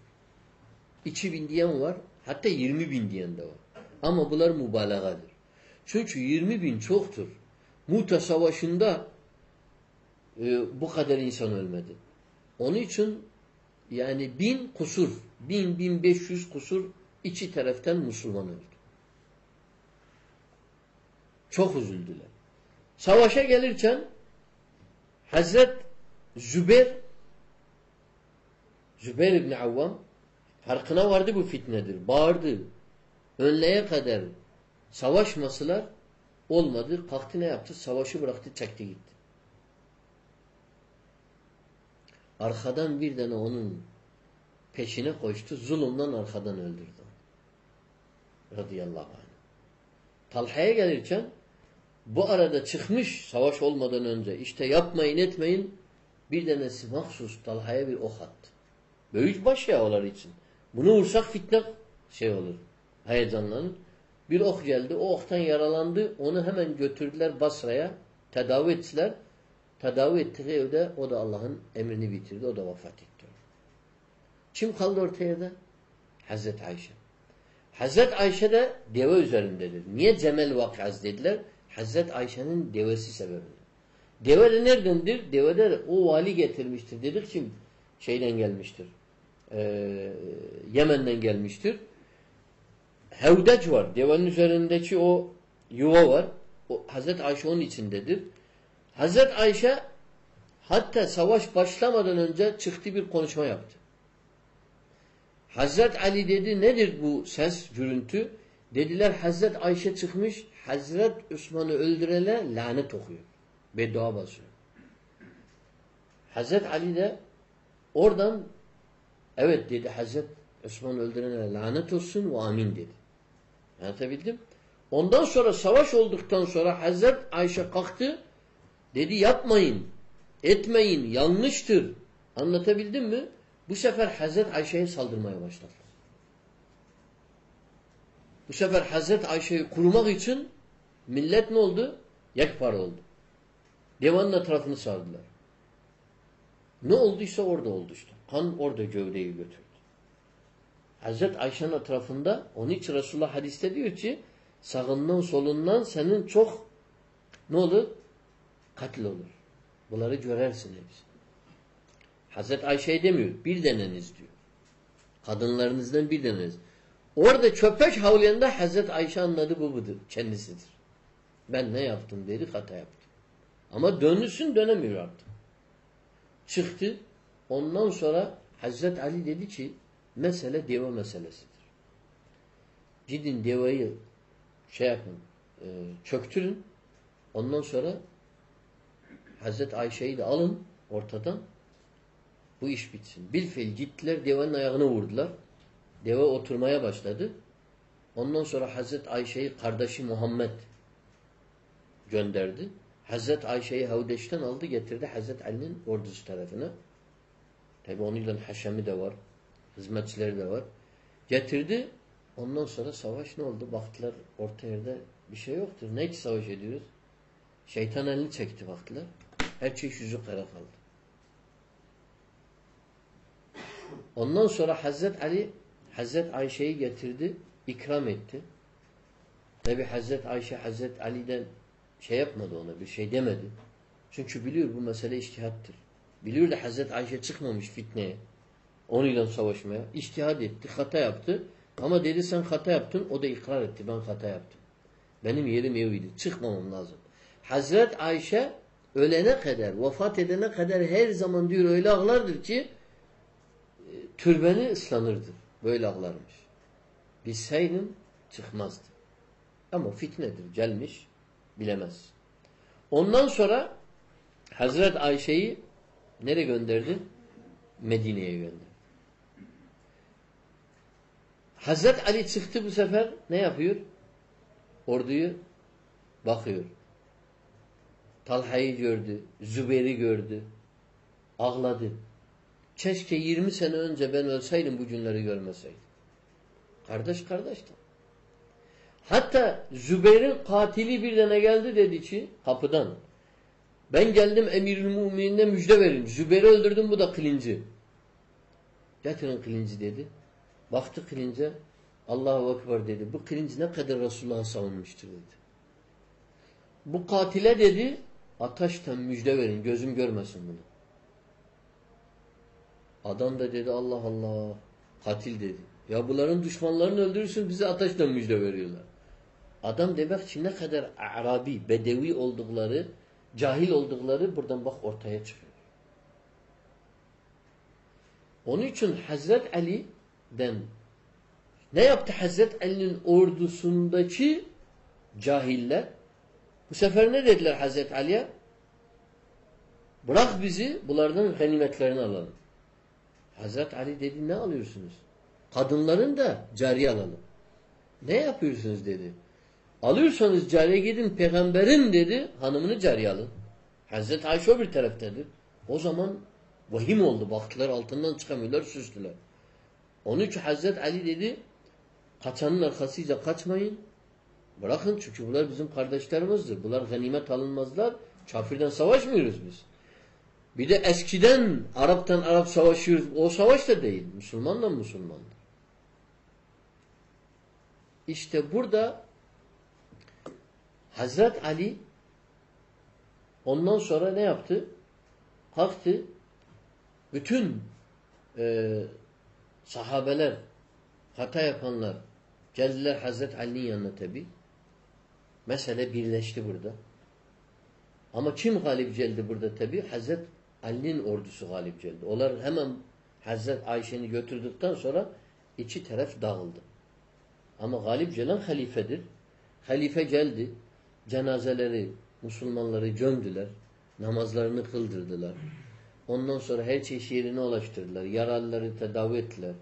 İki bin diyen var. Hatta yirmi bin diyen de var. Ama bunlar mübalağadır. Çünkü yirmi bin çoktur. Muta savaşında e, bu kadar insan ölmedi. Onun için yani bin kusur, bin, bin beş yüz kusur iki taraftan Müslüman öldü. Çok üzüldüler. Savaşa gelirken Hazret Zübeyir Zübeyir İbni Avvam farkına vardı bu fitnedir. Bağırdı. Önleye kadar savaşmasılar olmadı. Kalktı ne yaptı? Savaşı bıraktı çekti gitti. Arkadan bir tane onun peşine koştu. Zulümden arkadan öldürdü. Radıyallahu anh. Talha'ya gelirken bu arada çıkmış savaş olmadan önce işte yapmayın etmeyin bir tanesi mahsus Talha'ya bir ok attı. Büyük baş ya onlar için. Bunu vursak fitne şey olur. Heyecanlanır. Bir ok geldi. O oktan yaralandı. Onu hemen götürdüler Basra'ya. Tedavi ettiler. Tedavi ettiği evde o da Allah'ın emrini bitirdi. O da vefat etti. Kim kaldı ortaya da? Hazreti Ayşe. Hazreti Ayşe de deve üzerindedir. Niye Cemel vakası dediler? Hazreti Ayşe'nin devesi sebebiyle. Deve de neredendir? Deve de o vali getirmiştir. Dedik ki şeyden gelmiştir. Ee, Yemen'den gelmiştir. Hevdeç var. Devenin üzerindeki o yuva var. O, Hazreti Ayşe onun içindedir. Hazreti Ayşe hatta savaş başlamadan önce çıktı bir konuşma yaptı. Hazret Ali dedi nedir bu ses, gürültü? Dediler Hazret Ayşe çıkmış, Hazret Osman'ı öldürele lanet okuyor. Beddua basıyor. Hazret Ali de oradan evet dedi Hazret Osman'ı öldürene lanet olsun ve amin dedi. Anlatabildim? Ondan sonra savaş olduktan sonra Hazret Ayşe kalktı dedi yapmayın, etmeyin, yanlıştır. Anlatabildim mi? Bu sefer Hazret Ayşe'ye saldırmaya başladı. Bu sefer Hazret Ayşe'yi kurumak için millet ne oldu? Yekpare oldu. Devanın etrafını sardılar. Ne olduysa orada oldu işte. Kan orada gövdeyi götürdü. Hazret Ayşe'nin etrafında onun için Resulullah hadiste diyor ki sağından solundan senin çok ne olur? Katil olur. Bunları görersin hepsi. Hazret Ayşe demiyor. Bir deneniz diyor. Kadınlarınızdan bir deneniz. Orada köpek havlayanında Hazret Ayşe anladı bu budur. Kendisidir. Ben ne yaptım dedi hata yaptım. Ama dönürsün dönemiyor artık. Çıktı. Ondan sonra Hazret Ali dedi ki mesele deva meselesidir. Gidin devayı şey yapın e, çöktürün. Ondan sonra Hazret Ayşe'yi de alın ortadan bu iş bitsin. Bilfil gittiler devenin ayağını vurdular. Deve oturmaya başladı. Ondan sonra Hazret Ayşe'yi kardeşi Muhammed gönderdi. Hazret Ayşe'yi Havdeş'ten aldı getirdi Hazret Ali'nin ordusu tarafına. Tabi onunla haşemi de var. Hizmetçileri de var. Getirdi. Ondan sonra savaş ne oldu? Baktılar orta yerde bir şey yoktur. Ne için savaş ediyoruz? Şeytan elini çekti baktılar. Her şey yüzü kara kaldı. Ondan sonra Hazret Ali Hazret Ayşe'yi getirdi, ikram etti. Tabi Hazret Ayşe Hazret Ali'den şey yapmadı ona, bir şey demedi. Çünkü biliyor bu mesele iştihattır. Biliyor da Hazret Ayşe çıkmamış fitneye. Onunla savaşmaya. İçtihad etti, hata yaptı. Ama dedi sen hata yaptın, o da ikrar etti. Ben hata yaptım. Benim yerim eviydi. Çıkmamam lazım. Hazret Ayşe ölene kadar, vefat edene kadar her zaman diyor öyle ağlardır ki türbeni ıslanırdı. Böyle ağlarmış. Bilseydin çıkmazdı. Ama fitnedir. Gelmiş. Bilemez. Ondan sonra Hazret Ayşe'yi nereye gönderdi? Medine'ye gönderdi. Hazret Ali çıktı bu sefer ne yapıyor? Orduyu bakıyor. Talha'yı gördü. Zübeyir'i gördü. Ağladı. Keşke 20 sene önce ben ölseydim bu günleri görmeseydim. Kardeş kardeşti. Hatta Zübeyir'in katili bir tane geldi dedi ki kapıdan. Ben geldim emirül müminine müjde verin. Zübeyir'i öldürdüm bu da kılıncı. Getirin kılıncı dedi. Baktı kılınca Allahu Ekber dedi. Bu kılıncı ne kadar Resulullah'a savunmuştur dedi. Bu katile dedi ateşten müjde verin. Gözüm görmesin bunu. Adam da dedi Allah Allah katil dedi. Ya bunların düşmanlarını öldürürsün bize ateşten müjde veriyorlar. Adam demek ki ne kadar Arabi, Bedevi oldukları, cahil oldukları buradan bak ortaya çıkıyor. Onun için Hazret Ali'den ne yaptı Hazret Ali'nin ordusundaki cahiller? Bu sefer ne dediler Hazret Ali'ye? Bırak bizi bunlardan ganimetlerini alalım. Hazret Ali dedi ne alıyorsunuz? Kadınların da cariye alalım. Ne yapıyorsunuz dedi. Alıyorsanız cariye gidin peygamberin dedi hanımını cariye alın. Hazreti Ayşe bir taraftadır. O zaman vahim oldu. Baktılar altından çıkamıyorlar süstüler. Onun için Hazreti Ali dedi kaçanın arkasıyla kaçmayın. Bırakın çünkü bunlar bizim kardeşlerimizdir. Bunlar ganimet alınmazlar. Kafirden savaşmıyoruz biz. Bir de eskiden Arap'tan Arap savaşıyoruz. O savaş da değil. Müslümanla Müslümandır. işte burada Hazret Ali ondan sonra ne yaptı? Kalktı bütün e, sahabeler hata yapanlar geldiler Hazret Ali'nin yanına tabi. Mesele birleşti burada. Ama kim galip geldi burada tabi? Hazret Ali'nin ordusu galip geldi. Onlar hemen Hazret Ayşe'ni götürdükten sonra iki taraf dağıldı. Ama galip gelen halifedir. Halife geldi. Cenazeleri, Müslümanları gömdüler. Namazlarını kıldırdılar. Ondan sonra her şey yerine ulaştırdılar. Yaralıları tedavi ettiler.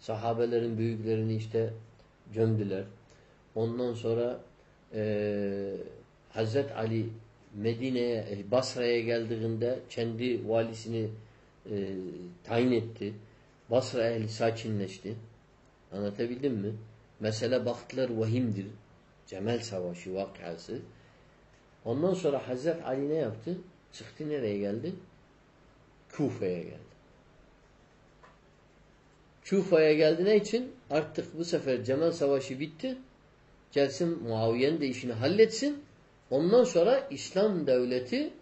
Sahabelerin büyüklerini işte gömdüler. Ondan sonra e, Hazret Ali Medine'ye, e, Basra'ya geldiğinde kendi valisini e, tayin etti. Basra ehli sakinleşti. Anlatabildim mi? Mesela baktılar vahimdir. Cemel Savaşı vakası. Ondan sonra Hazret Ali ne yaptı? Çıktı nereye geldi? Kufa'ya geldi. Kufa'ya geldi ne için? Artık bu sefer Cemel Savaşı bitti. Gelsin Muaviye'nin de işini halletsin. Ondan sonra İslam devleti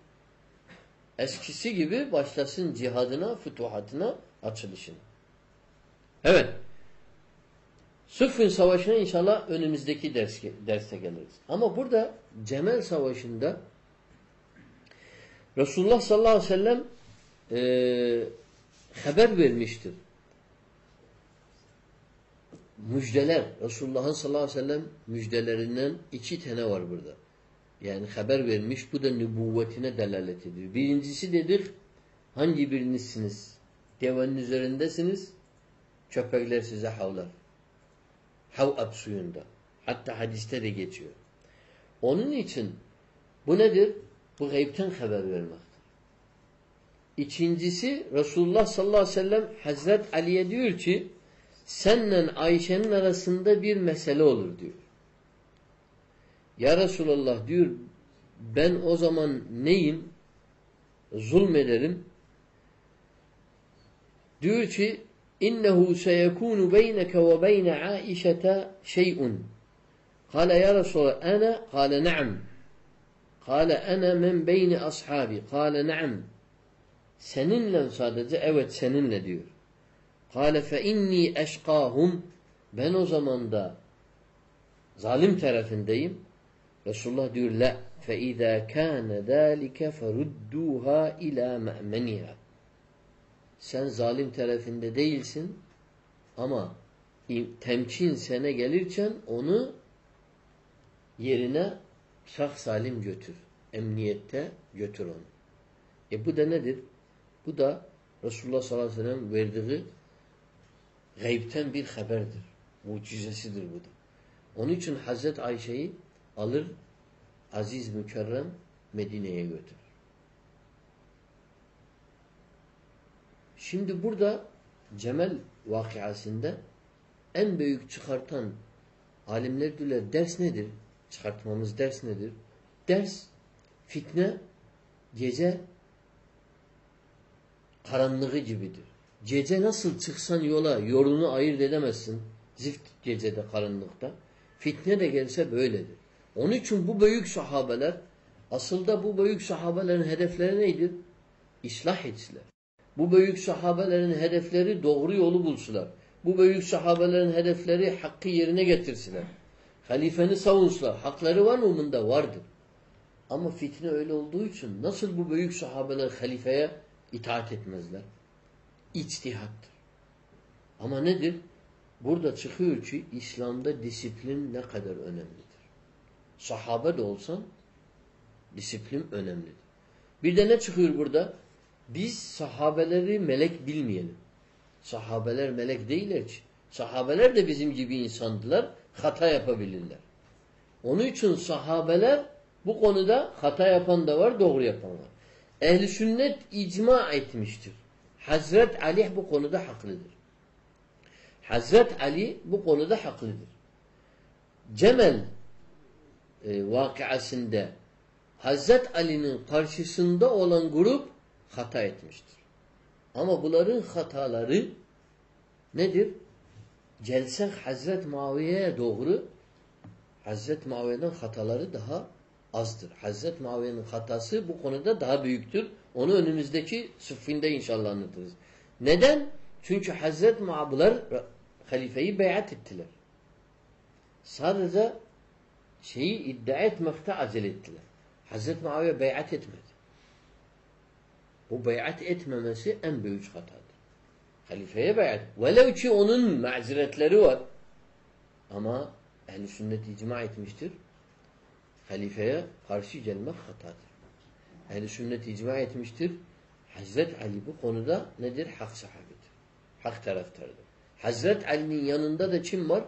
eskisi gibi başlasın cihadına, fütuhatına, açılışına. Evet. Sıffın Savaşı'na inşallah önümüzdeki ders, derste geliriz. Ama burada Cemel Savaşı'nda Resulullah sallallahu aleyhi ve sellem e, haber vermiştir. Müjdeler, Resulullah'ın sallallahu aleyhi ve sellem müjdelerinden iki tane var burada. Yani haber vermiş, bu da nübüvvetine delalet ediyor. Birincisi dedik, hangi birinizsiniz? Devenin üzerindesiniz, köpekler size havlar. Havab suyunda. Hatta hadiste de geçiyor. Onun için bu nedir? Bu gaybten haber vermektir. İkincisi Resulullah sallallahu aleyhi ve sellem Hazret Ali'ye diyor ki senle Ayşe'nin arasında bir mesele olur diyor. Ya Resulallah diyor ben o zaman neyim? Zulmederim. Diyor ki إنه سيكون بينك وبين عائشة شيء. قال يا رسول الله أنا؟ قال نعم. قال أنا من بين أصحابي. قال نعم. seninle صادت. evet seninle دير قال فإني أشقاهم ben o zaman da ديم رسول الله دير لا. فَإِذَا كَانَ ذَٰلِكَ فَرُدُّوهَا إِلَى مَأْمَنِهَا. Sen zalim tarafında değilsin ama temkin sene gelirken onu yerine sah salim götür. Emniyette götür onu. E bu da nedir? Bu da Resulullah sallallahu aleyhi ve sellem verdiği gaybten bir haberdir. Mucizesidir bu da. Onun için Hazret Ayşe'yi alır aziz mükerrem Medine'ye götürür. Şimdi burada Cemel vakiasında en büyük çıkartan alimler diyorlar ders nedir? Çıkartmamız ders nedir? Ders fitne gece karanlığı gibidir. Gece nasıl çıksan yola yolunu ayırt edemezsin. Zift gecede karanlıkta. Fitne de gelse böyledir. Onun için bu büyük sahabeler aslında bu büyük sahabelerin hedefleri neydi? İslah etsinler. Bu büyük sahabelerin hedefleri doğru yolu bulsular. Bu büyük sahabelerin hedefleri hakkı yerine getirsinler. Halifeni savunsular. Hakları var mı bunda? Vardır. Ama fitne öyle olduğu için nasıl bu büyük sahabeler halifeye itaat etmezler? İçtihattır. Ama nedir? Burada çıkıyor ki İslam'da disiplin ne kadar önemlidir. Sahabe de olsan disiplin önemlidir. Bir de ne çıkıyor burada? Biz sahabeleri melek bilmeyelim. Sahabeler melek değiller ki. Sahabeler de bizim gibi insandılar. Hata yapabilirler. Onun için sahabeler bu konuda hata yapan da var, doğru yapan var. Ehli sünnet icma etmiştir. Hazret Ali bu konuda haklıdır. Hazret Ali bu konuda haklıdır. Cemel e, vakasında Hazret Ali'nin karşısında olan grup hata etmiştir. Ama bunların hataları nedir? Gelsek Hazret Muaviye'ye doğru Hazreti Muaviye'nin hataları daha azdır. Hazreti Muaviye'nin hatası bu konuda daha büyüktür. Onu önümüzdeki sıffinde inşallah anlatırız. Neden? Çünkü Hazreti Muaviye'ler halifeyi beyat ettiler. Sadece şeyi iddia etmekte acele ettiler. Hazreti Muaviye beyat etmedi. Bu beyat etmemesi en büyük hatadır. Halifeye beyat. Velev ki onun mazeretleri var. Ama ehl sünnet icma etmiştir. Halifeye karşı gelmek hatadır. ehl sünnet icma etmiştir. Hazret Ali bu konuda nedir? Hak sahabidir. Hak taraftarıdır. Hazret Ali'nin yanında da kim var?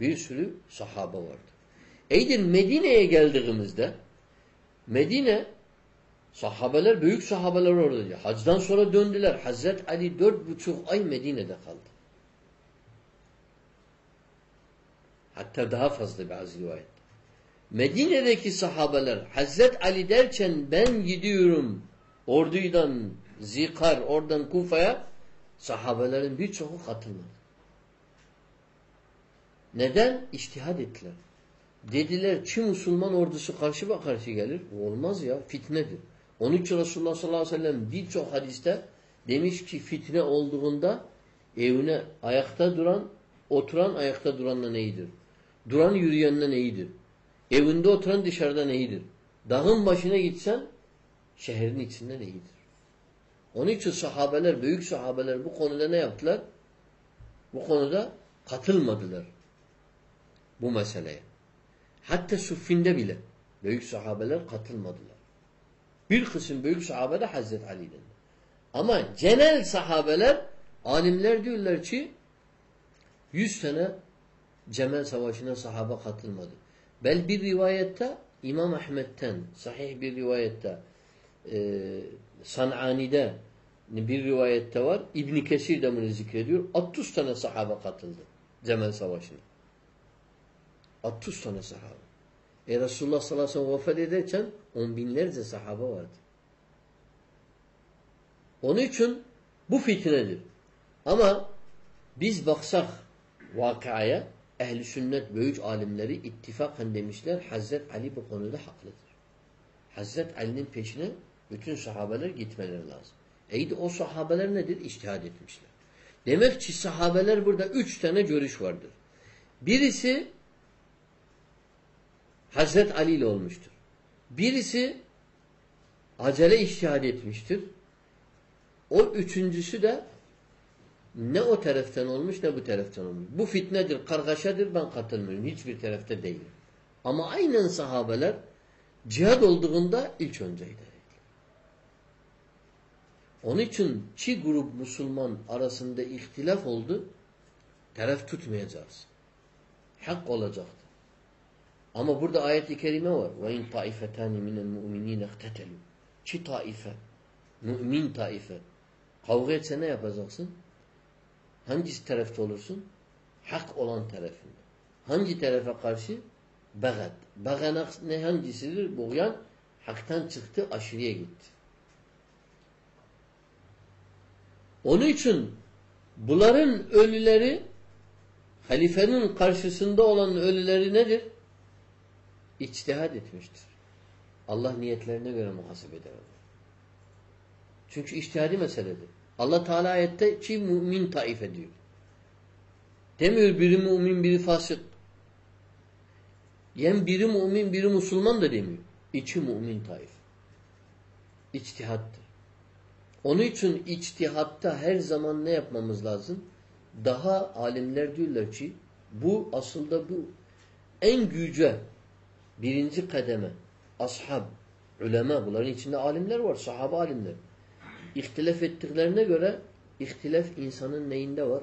Bir sürü sahaba vardır. Eydir Medine'ye geldiğimizde Medine sahabeler, büyük sahabeler oradaydı. Hacdan sonra döndüler. Hazret Ali dört buçuk ay Medine'de kaldı. Hatta daha fazla bazı rivayet. Medine'deki sahabeler Hazret Ali derken ben gidiyorum orduydan Zikar, oradan Kufa'ya sahabelerin birçoğu katılmadı. Neden? İçtihad ettiler. Dediler ki Müslüman ordusu karşı karşı gelir. Olmaz ya fitnedir. Onun için Resulullah sallallahu aleyhi ve sellem birçok hadiste demiş ki fitne olduğunda evine ayakta duran, oturan ayakta duranla iyidir. Duran yürüyenle iyidir. Evinde oturan dışarıdan iyidir. Dağın başına gitsen şehrin içinden iyidir. Onun için sahabeler, büyük sahabeler bu konuda ne yaptılar? Bu konuda katılmadılar bu meseleye. Hatta Suffinde bile büyük sahabeler katılmadılar. Bir kısım büyük sahabe de Hazreti Ali'den. Ama genel sahabeler alimler diyorlar ki 100 sene Cemel Savaşı'na sahaba katılmadı. Bel bir rivayette İmam Ahmet'ten sahih bir rivayette e, San'ani'de bir rivayette var. İbn Kesir de bunu zikrediyor. 60 tane sahaba katıldı Cemel Savaşı'na. 60 tane sahaba. E Resulullah sallallahu aleyhi ve sellem vefat ederken on binlerce sahaba vardı. Onun için bu fitnedir. Ama biz baksak vakaya ehli sünnet büyük alimleri ittifakan demişler Hazret Ali bu konuda haklıdır. Hazret Ali'nin peşine bütün sahabeler gitmeleri lazım. Eydi o sahabeler nedir? İçtihad etmişler. Demek ki sahabeler burada üç tane görüş vardır. Birisi Hazret Ali ile olmuştur. Birisi acele iştihad etmiştir. O üçüncüsü de ne o taraftan olmuş ne bu taraftan olmuş. Bu fitnedir, kargaşadır ben katılmıyorum. Hiçbir tarafta değilim. Ama aynen sahabeler cihad olduğunda ilk önceydi. Onun için çi grup Müslüman arasında ihtilaf oldu. Taraf tutmayacağız. Hak olacaktır. Ama burada ayet-i kerime var. İn taifetani minel mu'minine ihtetelu. Çi taife? Mümin taife. Kavga etse ne yapacaksın? Hangisi tarafta olursun? Hak olan tarafında. Hangi tarafa karşı? Begat. Beganak ne hangisidir? Boğyan haktan çıktı, aşırıya gitti. Onun için bunların ölüleri halifenin karşısında olan ölüleri nedir? İçtihad etmiştir. Allah niyetlerine göre muhasebe eder. Çünkü içtihadi meseledir. Allah Teala ayette ki mümin taife diyor. Demiyor biri mümin biri fasık. Yem biri mümin biri Müslüman da demiyor. İçi mümin taif. İçtihattır. Onun için içtihatta her zaman ne yapmamız lazım? Daha alimler diyorlar ki bu aslında bu en güce birinci kademe ashab, ulema bunların içinde alimler var, sahaba alimler. İhtilaf ettiklerine göre ihtilaf insanın neyinde var?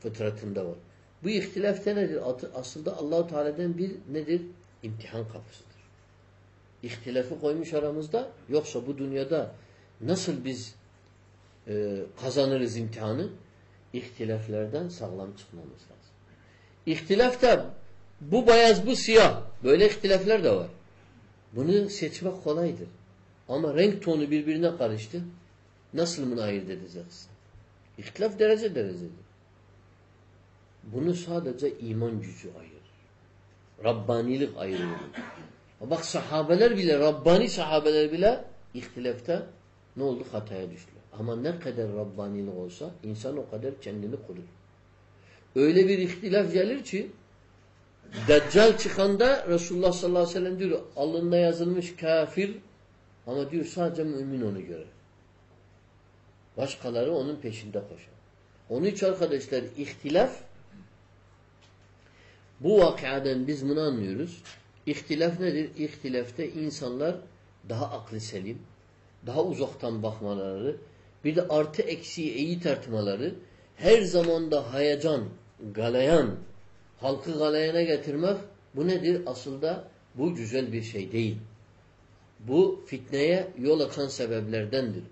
Fıtratında var. Bu ihtilaf de nedir? Aslında Allahu Teala'dan bir nedir? İmtihan kapısıdır. İhtilafı koymuş aramızda yoksa bu dünyada nasıl biz e, kazanırız imtihanı? İhtilaflerden sağlam çıkmamız lazım. İhtilaf da bu beyaz bu siyah. Böyle ihtilafler de var. Bunu seçmek kolaydır. Ama renk tonu birbirine karıştı. Nasıl bunu ayırt edeceksin? İhtilaf derece derecedir. Bunu sadece iman gücü ayırır. Rabbanilik ayrılıyor. Bak sahabeler bile, Rabbani sahabeler bile ihtilafta ne oldu? Hataya düştüler. Ama ne kadar Rabbanilik olsa insan o kadar kendini korur. Öyle bir ihtilaf gelir ki Deccal çıkanda Resulullah sallallahu aleyhi ve sellem diyor alnında yazılmış kafir ama diyor sadece mümin onu görür. Başkaları onun peşinde koşar. Onun için arkadaşlar ihtilaf bu vakadan biz bunu anlıyoruz. İhtilaf nedir? İhtilafte insanlar daha aklı selim, daha uzaktan bakmaları, bir de artı eksiği iyi tartmaları, her zaman da hayacan, galayan, halkı galayana getirmek bu nedir? Aslında bu güzel bir şey değil. Bu fitneye yol açan sebeplerdendir.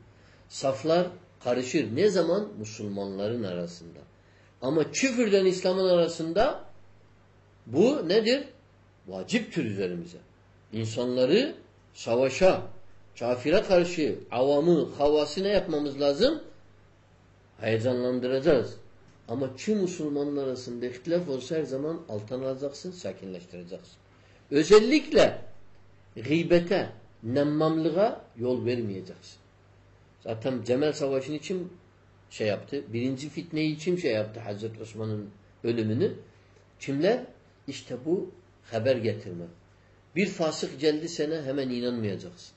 Saflar karışır. Ne zaman? Müslümanların arasında. Ama küfürden İslam'ın arasında bu nedir? Vaciptir üzerimize. İnsanları savaşa, kafire karşı avamı, havası ne yapmamız lazım? Heyecanlandıracağız. Ama kim Müslümanlar arasında ihtilaf olsa her zaman alttan alacaksın, sakinleştireceksin. Özellikle gıybete, nemmamlığa yol vermeyeceksin. Zaten Cemel Savaşı'nı için şey yaptı? Birinci fitneyi kim şey yaptı Hazreti Osman'ın ölümünü? Kimler? İşte bu haber getirme. Bir fasık geldi sana hemen inanmayacaksın.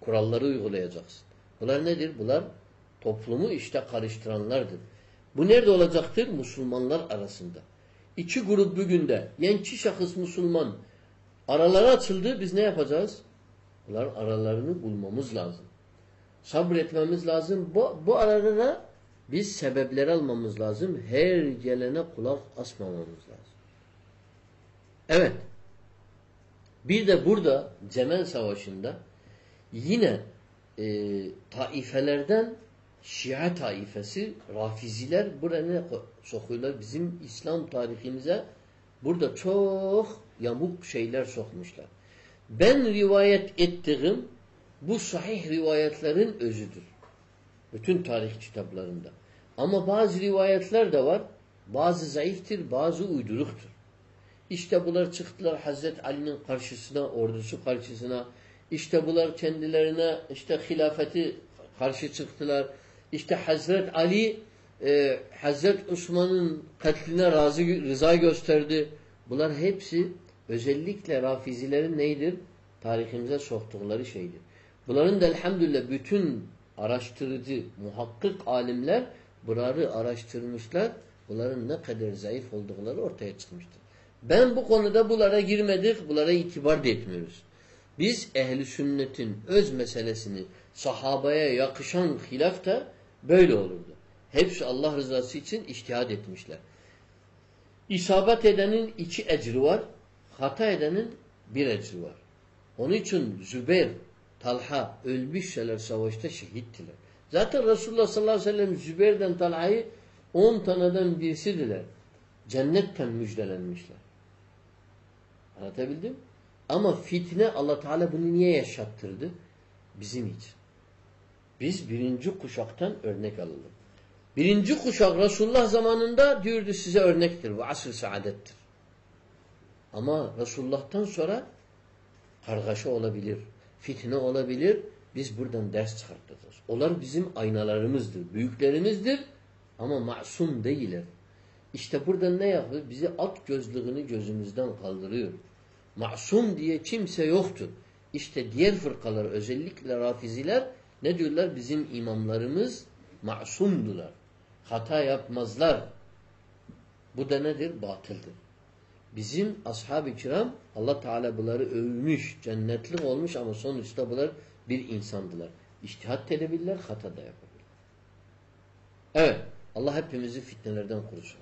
Kuralları uygulayacaksın. Bunlar nedir? Bunlar toplumu işte karıştıranlardır. Bu nerede olacaktır? Müslümanlar arasında. İki grup bugün de yenki şahıs Müslüman araları açıldı. Biz ne yapacağız? Bunlar aralarını bulmamız lazım. Sabretmemiz lazım. Bu, bu arada biz sebepleri almamız lazım. Her gelene kulak asmamamız lazım. Evet. Bir de burada Cemel Savaşı'nda yine e, taifelerden Şia taifesi, Rafiziler buraya sokuyorlar. Bizim İslam tarihimize burada çok yamuk şeyler sokmuşlar. Ben rivayet ettiğim bu sahih rivayetlerin özüdür. Bütün tarih kitaplarında. Ama bazı rivayetler de var. Bazı zayıftır, bazı uyduruktur. İşte bunlar çıktılar Hazreti Ali'nin karşısına, ordusu karşısına. İşte bunlar kendilerine işte hilafeti karşı çıktılar. İşte Hazret Ali e, Hazret Osman'ın katline razı, rıza gösterdi. Bunlar hepsi özellikle Rafizilerin neydir? Tarihimize soktukları şeydir. Bunların da elhamdülillah bütün araştırıcı, muhakkik alimler bunları araştırmışlar. Bunların ne kadar zayıf oldukları ortaya çıkmıştır. Ben bu konuda bunlara girmedik, bunlara itibar da etmiyoruz. Biz ehli sünnetin öz meselesini sahabaya yakışan hilaf da böyle olurdu. Hepsi Allah rızası için iştihad etmişler. İsabet edenin iki ecri var, hata edenin bir ecri var. Onun için Zübeyir, Talha ölmüşseler savaşta şehittiler. Zaten Resulullah sallallahu aleyhi ve sellem Zübeyir'den Talha'yı on taneden birisidiler. Cennetten müjdelenmişler. Anlatabildim? Ama fitne Allah Teala bunu niye yaşattırdı? Bizim için. Biz birinci kuşaktan örnek alalım. Birinci kuşak Resulullah zamanında diyordu size örnektir. Bu asr saadettir. Ama Resulullah'tan sonra kargaşa olabilir. Fitne olabilir. Biz buradan ders çıkartacağız. Onlar bizim aynalarımızdır. Büyüklerimizdir. Ama masum değiller. İşte burada ne yapıyor? Bizi at gözlüğünü gözümüzden kaldırıyor. Masum diye kimse yoktur. İşte diğer fırkalar özellikle rafiziler ne diyorlar? Bizim imamlarımız masumdular. Hata yapmazlar. Bu da nedir? Batıldır. Bizim ashab-ı kiram Allah Teala bunları övmüş, cennetlik olmuş ama sonuçta bunlar bir insandılar. İçtihat edebilirler, hata da yapabilirler. Evet. Allah hepimizi fitnelerden korusun.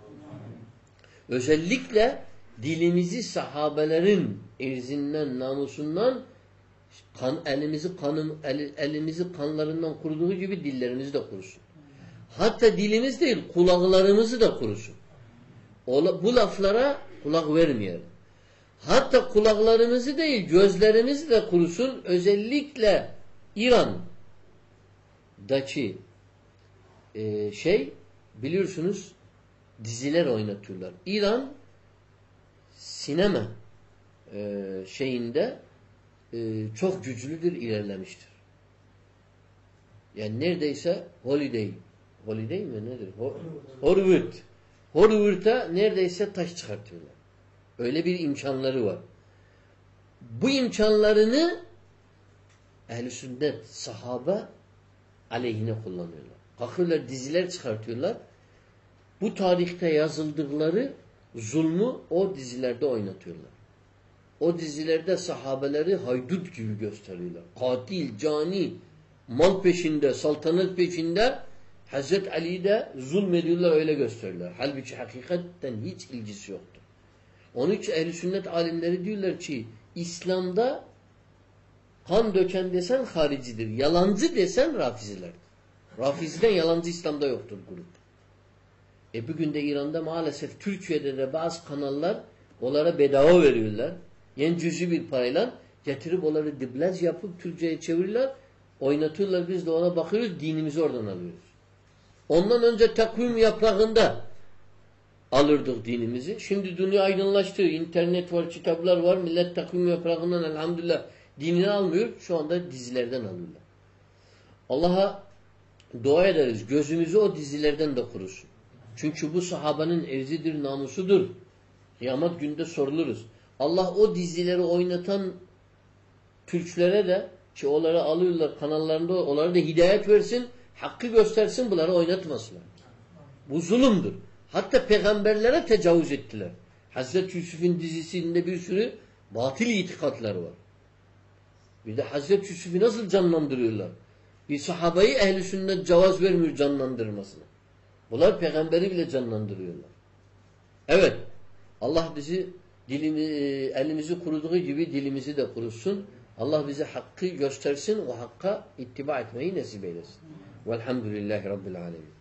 Özellikle dilimizi sahabelerin irzinden, namusundan kan, elimizi kanım, el, elimizi kanlarından kuruduğu gibi dillerimizi de kurusun. Hatta dilimiz değil, kulaklarımızı da kurusun. O, bu laflara kulak vermeyelim. Hatta kulaklarımızı değil, gözlerimizi de kurusun. Özellikle İran'daki e, şey biliyorsunuz diziler oynatıyorlar. İran sinema e, şeyinde e, çok güçlüdür, ilerlemiştir. Yani neredeyse holiday, holiday mi nedir? Ho- Hollywood. Hollywood'a neredeyse taş çıkartıyorlar. Öyle bir imkanları var. Bu imkanlarını ehl-i sünnet, sahabe aleyhine kullanıyorlar. Kalkıyorlar diziler çıkartıyorlar. Bu tarihte yazıldıkları zulmü o dizilerde oynatıyorlar. O dizilerde sahabeleri haydut gibi gösteriyorlar. Katil, cani, mal peşinde, saltanat peşinde Hazreti Ali'yi de zulmediyorlar öyle gösteriyorlar. Halbuki hakikaten hiç ilgisi yoktur. Onun için ehl sünnet alimleri diyorlar ki İslam'da kan döken desen haricidir. Yalancı desen rafiziler. Rafiziden yalancı İslam'da yoktur grup. E bugün de İran'da maalesef Türkiye'de de bazı kanallar onlara bedava veriyorlar. Yani cüzi bir parayla getirip onları diblaj yapıp Türkçe'ye çevirirler. Oynatıyorlar biz de ona bakıyoruz dinimizi oradan alıyoruz. Ondan önce takvim yaprağında alırdık dinimizi. Şimdi dünya aydınlaştı. İnternet var, kitaplar var. Millet takvim yaprağından elhamdülillah dinini almıyor. Şu anda dizilerden alıyorlar. Allah'a dua ederiz. Gözümüzü o dizilerden de kurusun. Çünkü bu sahabanın erzidir, namusudur. Kıyamet günde soruluruz. Allah o dizileri oynatan Türklere de ki onları alıyorlar kanallarında onlara da hidayet versin, hakkı göstersin bunları oynatmasınlar. Bu zulümdür. Hatta peygamberlere tecavüz ettiler. Hazreti Yusuf'un dizisinde bir sürü batıl itikatlar var. Bir de Hazreti Yusuf'u nasıl canlandırıyorlar? Bir sahabayı ehli sünnet cevaz vermiyor canlandırmasına. Bunlar peygamberi bile canlandırıyorlar. Evet. Allah bizi dilimi, elimizi kuruduğu gibi dilimizi de kurusun. Allah bize hakkı göstersin. O hakka ittiba etmeyi nasip eylesin. Velhamdülillahi Rabbil Alemin.